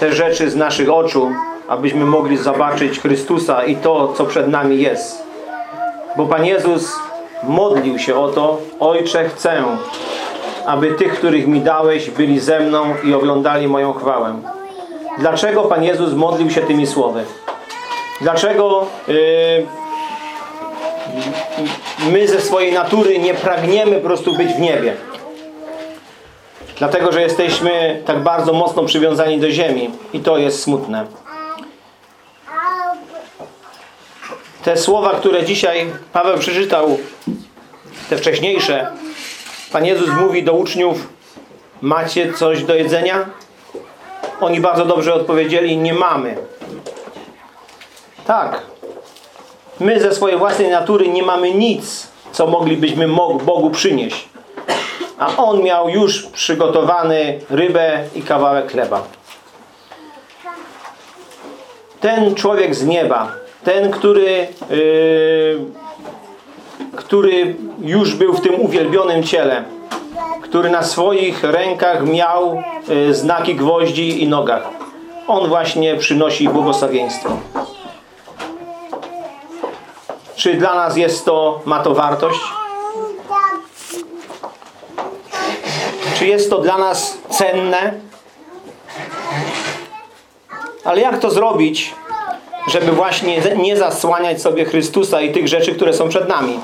te rzeczy z naszych oczu, abyśmy mogli zobaczyć Chrystusa i to, co przed nami jest. Bo Pan Jezus modlił się o to, Ojcze chcę, aby tych, których mi dałeś, byli ze mną i oglądali moją chwałę. Dlaczego Pan Jezus modlił się tymi słowy? Dlaczego yy, my ze swojej natury nie pragniemy po prostu być w niebie? Dlatego, że jesteśmy tak bardzo mocno przywiązani do ziemi i to jest smutne. Te słowa, które dzisiaj Paweł przeczytał, te wcześniejsze, Pan Jezus mówi do uczniów macie coś do jedzenia? Oni bardzo dobrze odpowiedzieli, nie mamy. Tak. My ze swojej własnej natury nie mamy nic, co moglibyśmy Bogu przynieść. A On miał już przygotowany rybę i kawałek chleba. Ten człowiek z nieba, ten, który, yy, który już był w tym uwielbionym ciele, który na swoich rękach miał yy, znaki gwoździ i nogach. On właśnie przynosi błogosławieństwo. Czy dla nas jest to, ma to wartość? Czy jest to dla nas cenne? Ale jak to zrobić, żeby właśnie nie zasłaniać sobie Chrystusa i tych rzeczy, które są przed nami?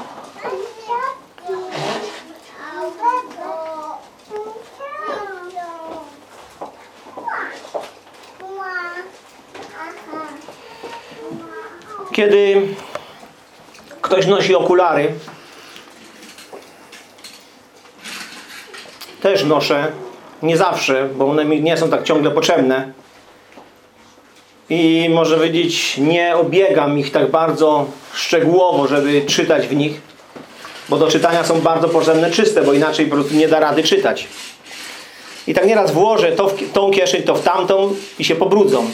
Kiedy ktoś nosi okulary, też noszę, nie zawsze, bo one mi nie są tak ciągle potrzebne. I może powiedzieć, nie obiegam ich tak bardzo szczegółowo, żeby czytać w nich, bo do czytania są bardzo potrzebne czyste, bo inaczej po prostu nie da rady czytać. I tak nieraz włożę to w tą kieszeń, to w tamtą i się pobrudzą.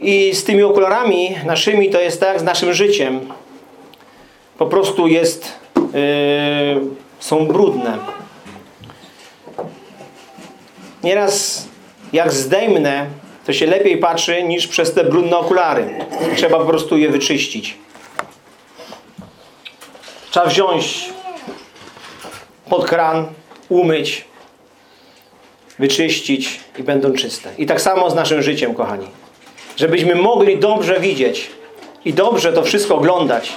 I z tymi okularami naszymi to jest tak jak z naszym życiem. Po prostu jest, yy, są brudne. Nieraz jak zdejmnę, to się lepiej patrzy niż przez te brudne okulary. Trzeba po prostu je wyczyścić. Trzeba wziąć pod kran, umyć, wyczyścić i będą czyste. I tak samo z naszym życiem, kochani. Żebyśmy mogli dobrze widzieć i dobrze to wszystko oglądać.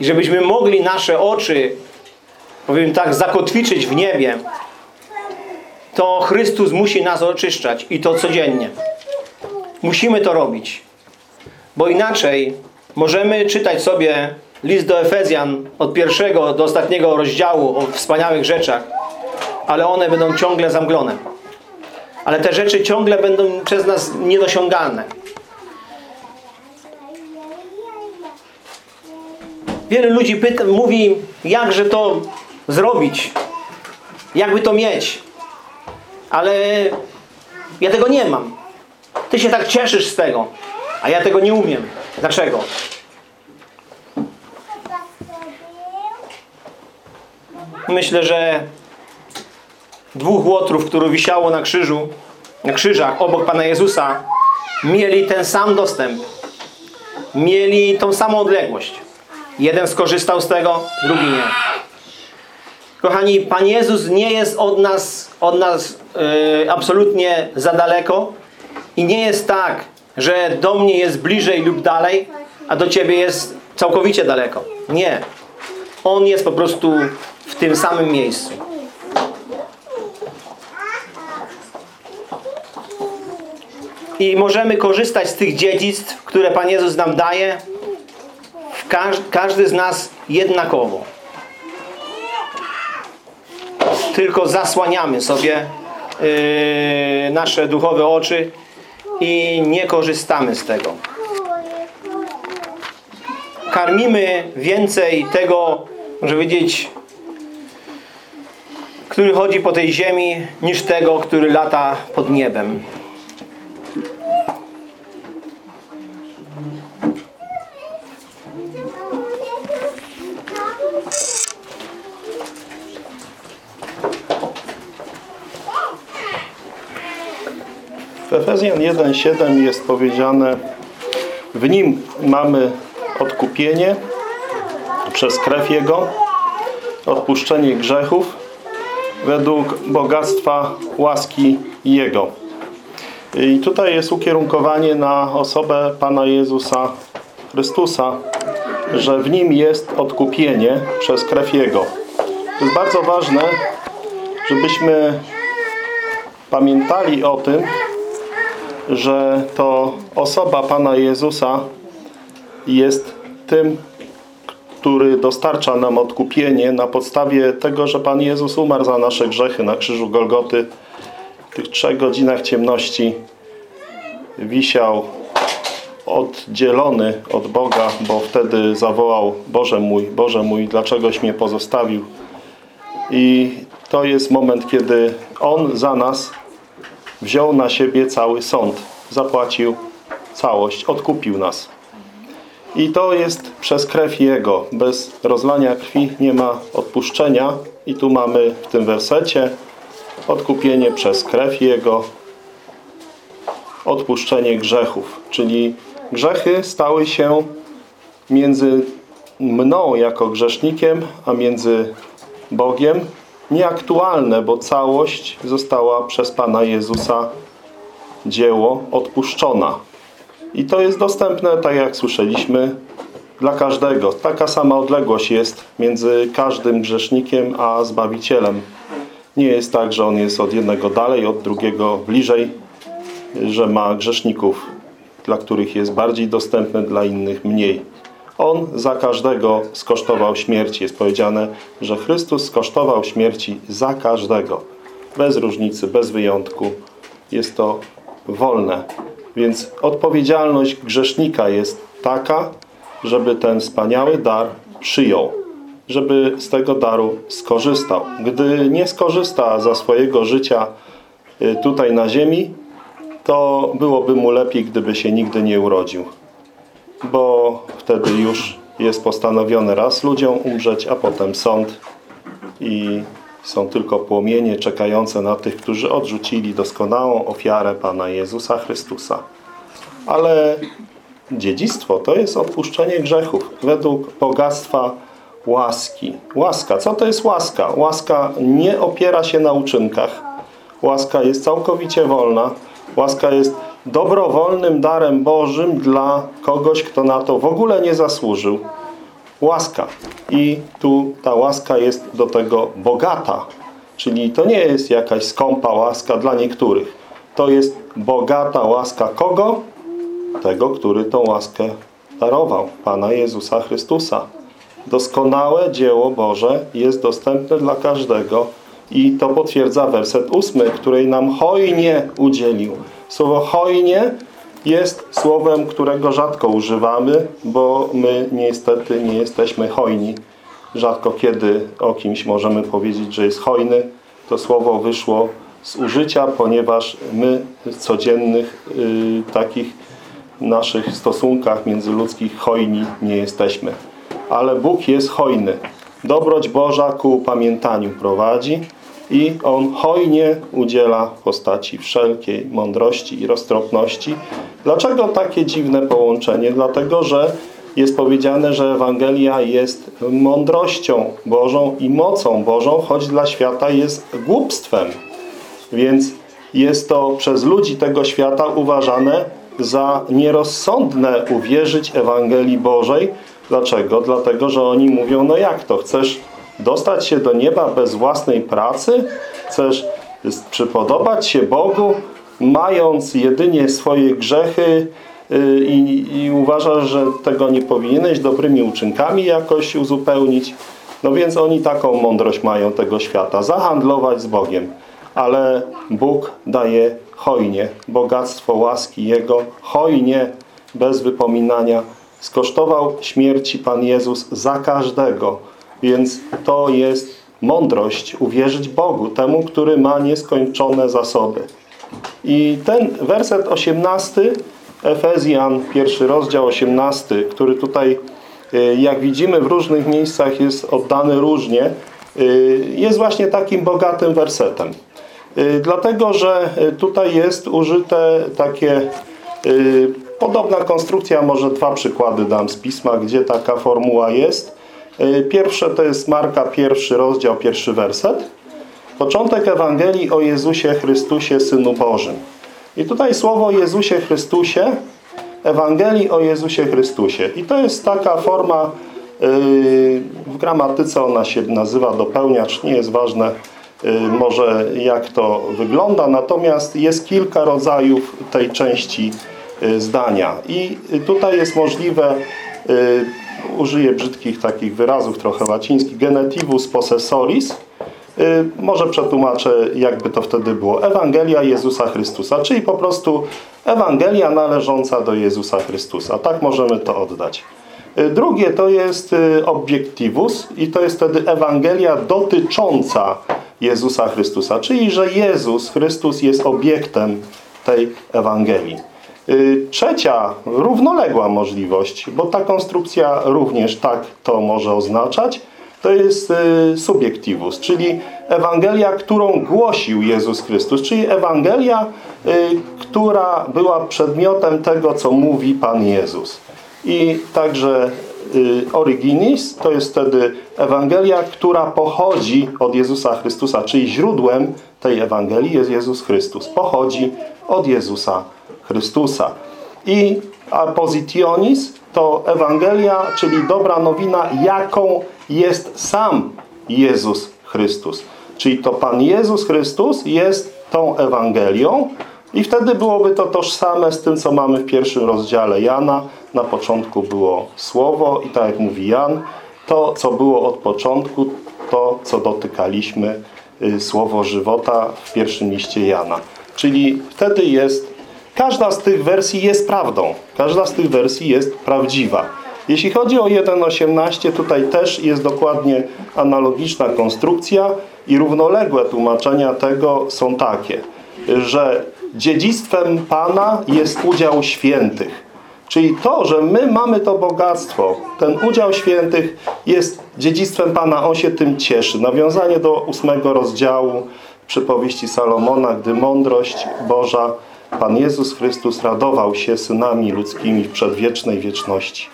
I żebyśmy mogli nasze oczy, powiem tak, zakotwiczyć w niebie, to Chrystus musi nas oczyszczać i to codziennie. Musimy to robić. Bo inaczej możemy czytać sobie list do Efezjan od pierwszego do ostatniego rozdziału o wspaniałych rzeczach, ale one będą ciągle zamglone. Ale te rzeczy ciągle będą przez nas niedosiągalne. Wiele ludzi pyta, mówi, jakże to zrobić, jakby to mieć. Ale ja tego nie mam. Ty się tak cieszysz z tego, a ja tego nie umiem. Dlaczego? Myślę, że dwóch łotrów, które wisiało na krzyżu, na krzyżach obok Pana Jezusa, mieli ten sam dostęp. Mieli tą samą odległość. Jeden skorzystał z tego, drugi nie. Kochani, Pan Jezus nie jest od nas, od nas yy, absolutnie za daleko i nie jest tak, że do mnie jest bliżej lub dalej, a do Ciebie jest całkowicie daleko. Nie. On jest po prostu w tym samym miejscu. I możemy korzystać z tych dziedzictw, które Pan Jezus nam daje, każdy z nas jednakowo. Tylko zasłaniamy sobie yy, nasze duchowe oczy i nie korzystamy z tego. Karmimy więcej tego, może powiedzieć, który chodzi po tej ziemi, niż tego, który lata pod niebem. Efezjan 1,7 jest powiedziane w nim mamy odkupienie przez krew Jego, odpuszczenie grzechów według bogactwa łaski Jego. I tutaj jest ukierunkowanie na osobę Pana Jezusa Chrystusa, że w Nim jest odkupienie przez krew Jego. To jest bardzo ważne, żebyśmy pamiętali o tym, że to osoba Pana Jezusa jest tym, który dostarcza nam odkupienie na podstawie tego, że Pan Jezus umarł za nasze grzechy na krzyżu Golgoty. W tych trzech godzinach ciemności wisiał oddzielony od Boga, bo wtedy zawołał Boże mój, Boże mój, dlaczegoś mnie pozostawił. I to jest moment, kiedy On za nas wziął na siebie cały sąd. Zapłacił całość, odkupił nas. I to jest przez krew Jego. Bez rozlania krwi nie ma odpuszczenia. I tu mamy w tym wersecie odkupienie przez krew Jego, odpuszczenie grzechów. Czyli grzechy stały się między mną jako grzesznikiem, a między Bogiem nieaktualne, bo całość została przez Pana Jezusa dzieło odpuszczona. I to jest dostępne, tak jak słyszeliśmy, dla każdego. Taka sama odległość jest między każdym grzesznikiem a Zbawicielem. Nie jest tak, że on jest od jednego dalej, od drugiego bliżej, że ma grzeszników, dla których jest bardziej dostępny, dla innych mniej. On za każdego skosztował śmierci. Jest powiedziane, że Chrystus skosztował śmierci za każdego. Bez różnicy, bez wyjątku. Jest to wolne. Więc odpowiedzialność grzesznika jest taka, żeby ten wspaniały dar przyjął. Żeby z tego daru skorzystał. Gdy nie skorzysta za swojego życia y, tutaj na ziemi, to byłoby mu lepiej, gdyby się nigdy nie urodził bo wtedy już jest postanowione raz ludziom umrzeć, a potem sąd i są tylko płomienie czekające na tych, którzy odrzucili doskonałą ofiarę Pana Jezusa Chrystusa. Ale dziedzictwo to jest odpuszczenie grzechów według bogactwa łaski. Łaska. Co to jest łaska? Łaska nie opiera się na uczynkach. Łaska jest całkowicie wolna. Łaska jest dobrowolnym darem Bożym dla kogoś, kto na to w ogóle nie zasłużył. Łaska. I tu ta łaska jest do tego bogata. Czyli to nie jest jakaś skąpa łaska dla niektórych. To jest bogata łaska kogo? Tego, który tą łaskę darował. Pana Jezusa Chrystusa. Doskonałe dzieło Boże jest dostępne dla każdego i to potwierdza werset ósmy, której nam hojnie udzielił. Słowo hojnie jest słowem, którego rzadko używamy, bo my niestety nie jesteśmy hojni. Rzadko kiedy o kimś możemy powiedzieć, że jest hojny. To słowo wyszło z użycia, ponieważ my w codziennych y, takich naszych stosunkach międzyludzkich hojni nie jesteśmy. Ale Bóg jest hojny. Dobroć Boża ku pamiętaniu prowadzi i On hojnie udziela postaci wszelkiej mądrości i roztropności. Dlaczego takie dziwne połączenie? Dlatego, że jest powiedziane, że Ewangelia jest mądrością Bożą i mocą Bożą, choć dla świata jest głupstwem. Więc jest to przez ludzi tego świata uważane za nierozsądne uwierzyć Ewangelii Bożej. Dlaczego? Dlatego, że oni mówią, no jak to, chcesz dostać się do nieba bez własnej pracy? Chcesz przypodobać się Bogu, mając jedynie swoje grzechy yy, i, i uważasz, że tego nie powinieneś dobrymi uczynkami jakoś uzupełnić? No więc oni taką mądrość mają tego świata. Zahandlować z Bogiem. Ale Bóg daje hojnie. Bogactwo łaski Jego hojnie, bez wypominania. Skosztował śmierci Pan Jezus za każdego. Więc to jest mądrość uwierzyć Bogu, temu, który ma nieskończone zasoby. I ten werset 18, Efezjan, pierwszy rozdział 18, który tutaj, y, jak widzimy w różnych miejscach jest oddany różnie, y, jest właśnie takim bogatym wersetem. Y, Dlatego, że tutaj jest użyte takie podobna konstrukcja, może dwa przykłady dam z pisma, gdzie taka formuła jest. Y, Pierwsze to jest Marka, pierwszy rozdział, pierwszy werset. Początek Ewangelii o Jezusie Chrystusie, Synu Bożym. I tutaj słowo Jezusie Chrystusie, Ewangelii o Jezusie Chrystusie. I to jest taka forma, yy, w gramatyce ona się nazywa dopełniacz, nie jest ważne yy, może jak to wygląda, natomiast jest kilka rodzajów tej części zdania. I tutaj jest możliwe, użyję brzydkich takich wyrazów trochę łacińskich, genetivus possessoris, Y, Może przetłumaczę, jakby to wtedy było. Ewangelia Jezusa Chrystusa, czyli po prostu Ewangelia należąca do Jezusa Chrystusa. Tak możemy to oddać. Y, Drugie to jest y, objectivus i to jest wtedy Ewangelia dotycząca Jezusa Chrystusa, czyli że Jezus Chrystus jest obiektem tej Ewangelii. Y, Trzecia, równoległa możliwość, bo ta konstrukcja również tak to może oznaczać, to jest y, subjektivus, czyli Ewangelia, którą głosił Jezus Chrystus, czyli Ewangelia, y, która była przedmiotem tego, co mówi Pan Jezus. I także originis to jest wtedy Ewangelia, która pochodzi od Jezusa Chrystusa, czyli źródłem tej Ewangelii jest Jezus Chrystus. Pochodzi od Jezusa Chrystusa. I apositionis to Ewangelia, czyli dobra nowina, jaką jest sam Jezus Chrystus. Czyli to Pan Jezus Chrystus jest tą Ewangelią i wtedy byłoby to tożsame z tym, co mamy w pierwszym rozdziale Jana. Na początku było Słowo i tak jak mówi Jan, to, co było od początku, to, co dotykaliśmy, y, Słowo żywota w pierwszym liście Jana. Czyli wtedy jest Każda z tych wersji jest prawdą. Każda z tych wersji jest prawdziwa. Jeśli chodzi o 1.18, tutaj też jest dokładnie analogiczna konstrukcja i równoległe tłumaczenia tego są takie, że dziedzictwem Pana jest udział świętych. Czyli to, że my mamy to bogactwo, ten udział świętych jest dziedzictwem Pana, On się tym cieszy. Nawiązanie do ósmego rozdziału przypowieści Salomona, gdy mądrość Boża Pan Jezus Chrystus radował się synami ludzkimi w przedwiecznej wieczności.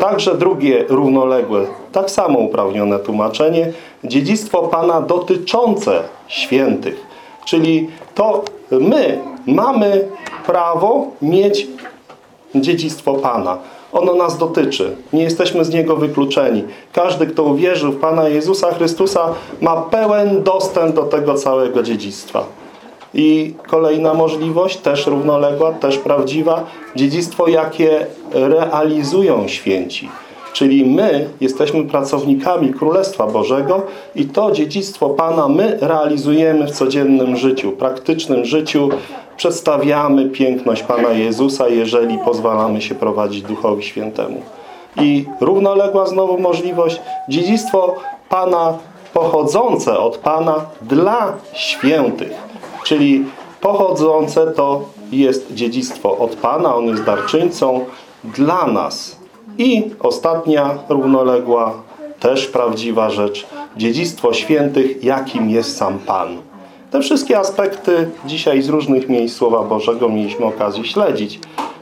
Także drugie równoległe, tak samo uprawnione tłumaczenie, dziedzictwo Pana dotyczące świętych. Czyli to my mamy prawo mieć dziedzictwo Pana. Ono nas dotyczy. Nie jesteśmy z Niego wykluczeni. Każdy, kto uwierzył w Pana Jezusa Chrystusa ma pełen dostęp do tego całego dziedzictwa. I kolejna możliwość, też równoległa, też prawdziwa, dziedzictwo, jakie realizują święci. Czyli my jesteśmy pracownikami Królestwa Bożego i to dziedzictwo Pana my realizujemy w codziennym życiu, praktycznym życiu. Przedstawiamy piękność Pana Jezusa, jeżeli pozwalamy się prowadzić Duchowi Świętemu. I równoległa znowu możliwość, dziedzictwo Pana pochodzące od Pana dla świętych. Czyli pochodzące to jest dziedzictwo od Pana, On jest darczyńcą dla nas. I ostatnia równoległa, też prawdziwa rzecz, dziedzictwo świętych, jakim jest sam Pan. Te wszystkie aspekty dzisiaj z różnych miejsc Słowa Bożego mieliśmy okazję śledzić.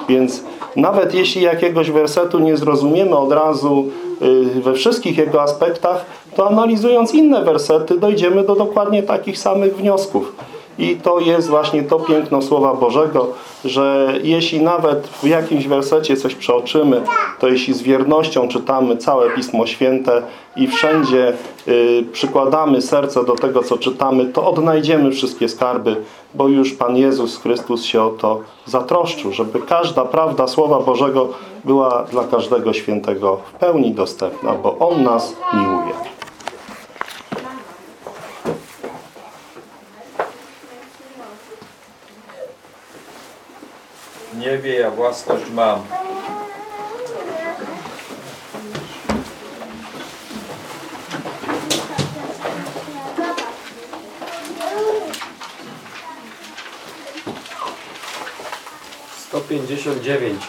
Więc nawet jeśli jakiegoś wersetu nie zrozumiemy od razu y, we wszystkich jego aspektach, to analizując inne wersety dojdziemy do dokładnie takich samych wniosków. I to jest właśnie to piękno Słowa Bożego, że jeśli nawet w jakimś wersecie coś przeoczymy, to jeśli z wiernością czytamy całe Pismo Święte i wszędzie y, przykładamy serce do tego, co czytamy, to odnajdziemy wszystkie skarby, bo już Pan Jezus Chrystus się o to zatroszczył, żeby każda prawda Słowa Bożego była dla każdego świętego w pełni dostępna, bo On nas miłuje. W niebie ja własność mam. Sto pięćdziesiąt dziewięć.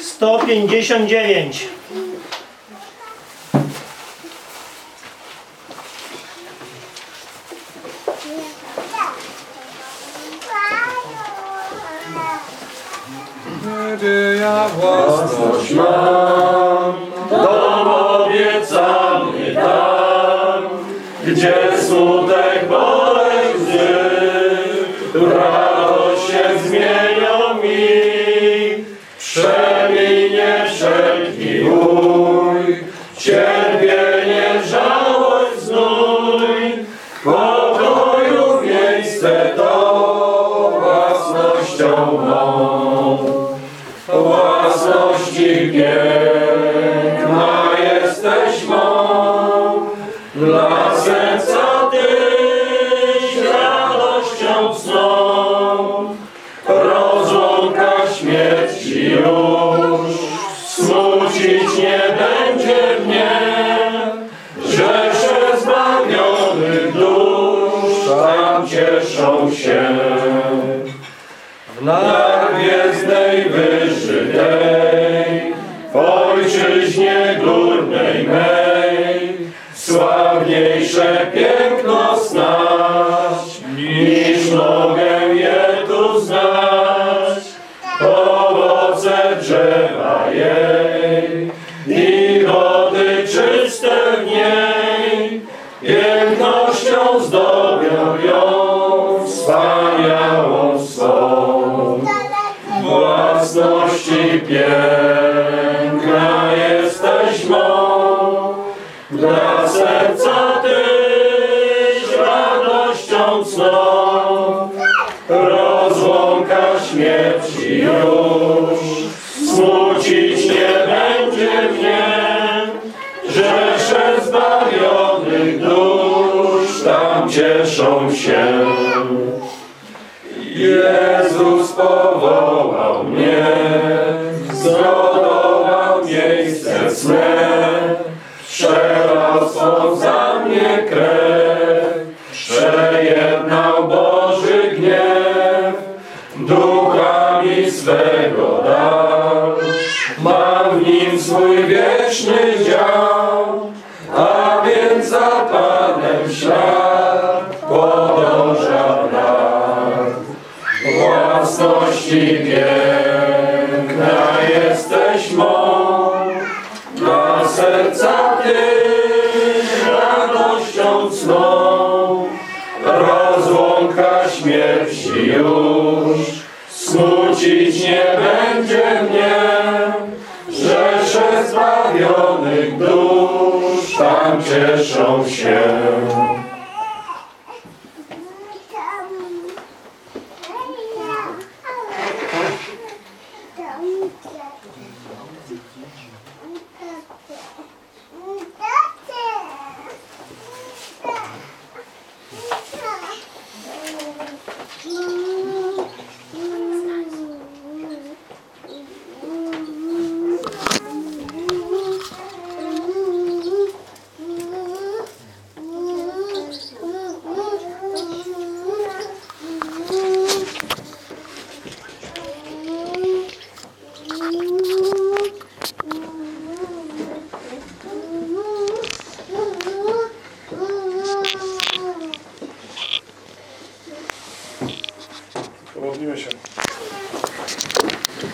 159. rzeźbą dla serca tyś radością cną. Rozłąka śmierci już smucić nie będzie mnie rzesze zbawionych dusz tam cieszą się. wieczny dział, a więc za Panem ślad podąża brat. Własności piękna jesteś mą, dla serca Ty radością cną. Rozłąka śmierci już, smucić nie będzie mnie. cieszą się.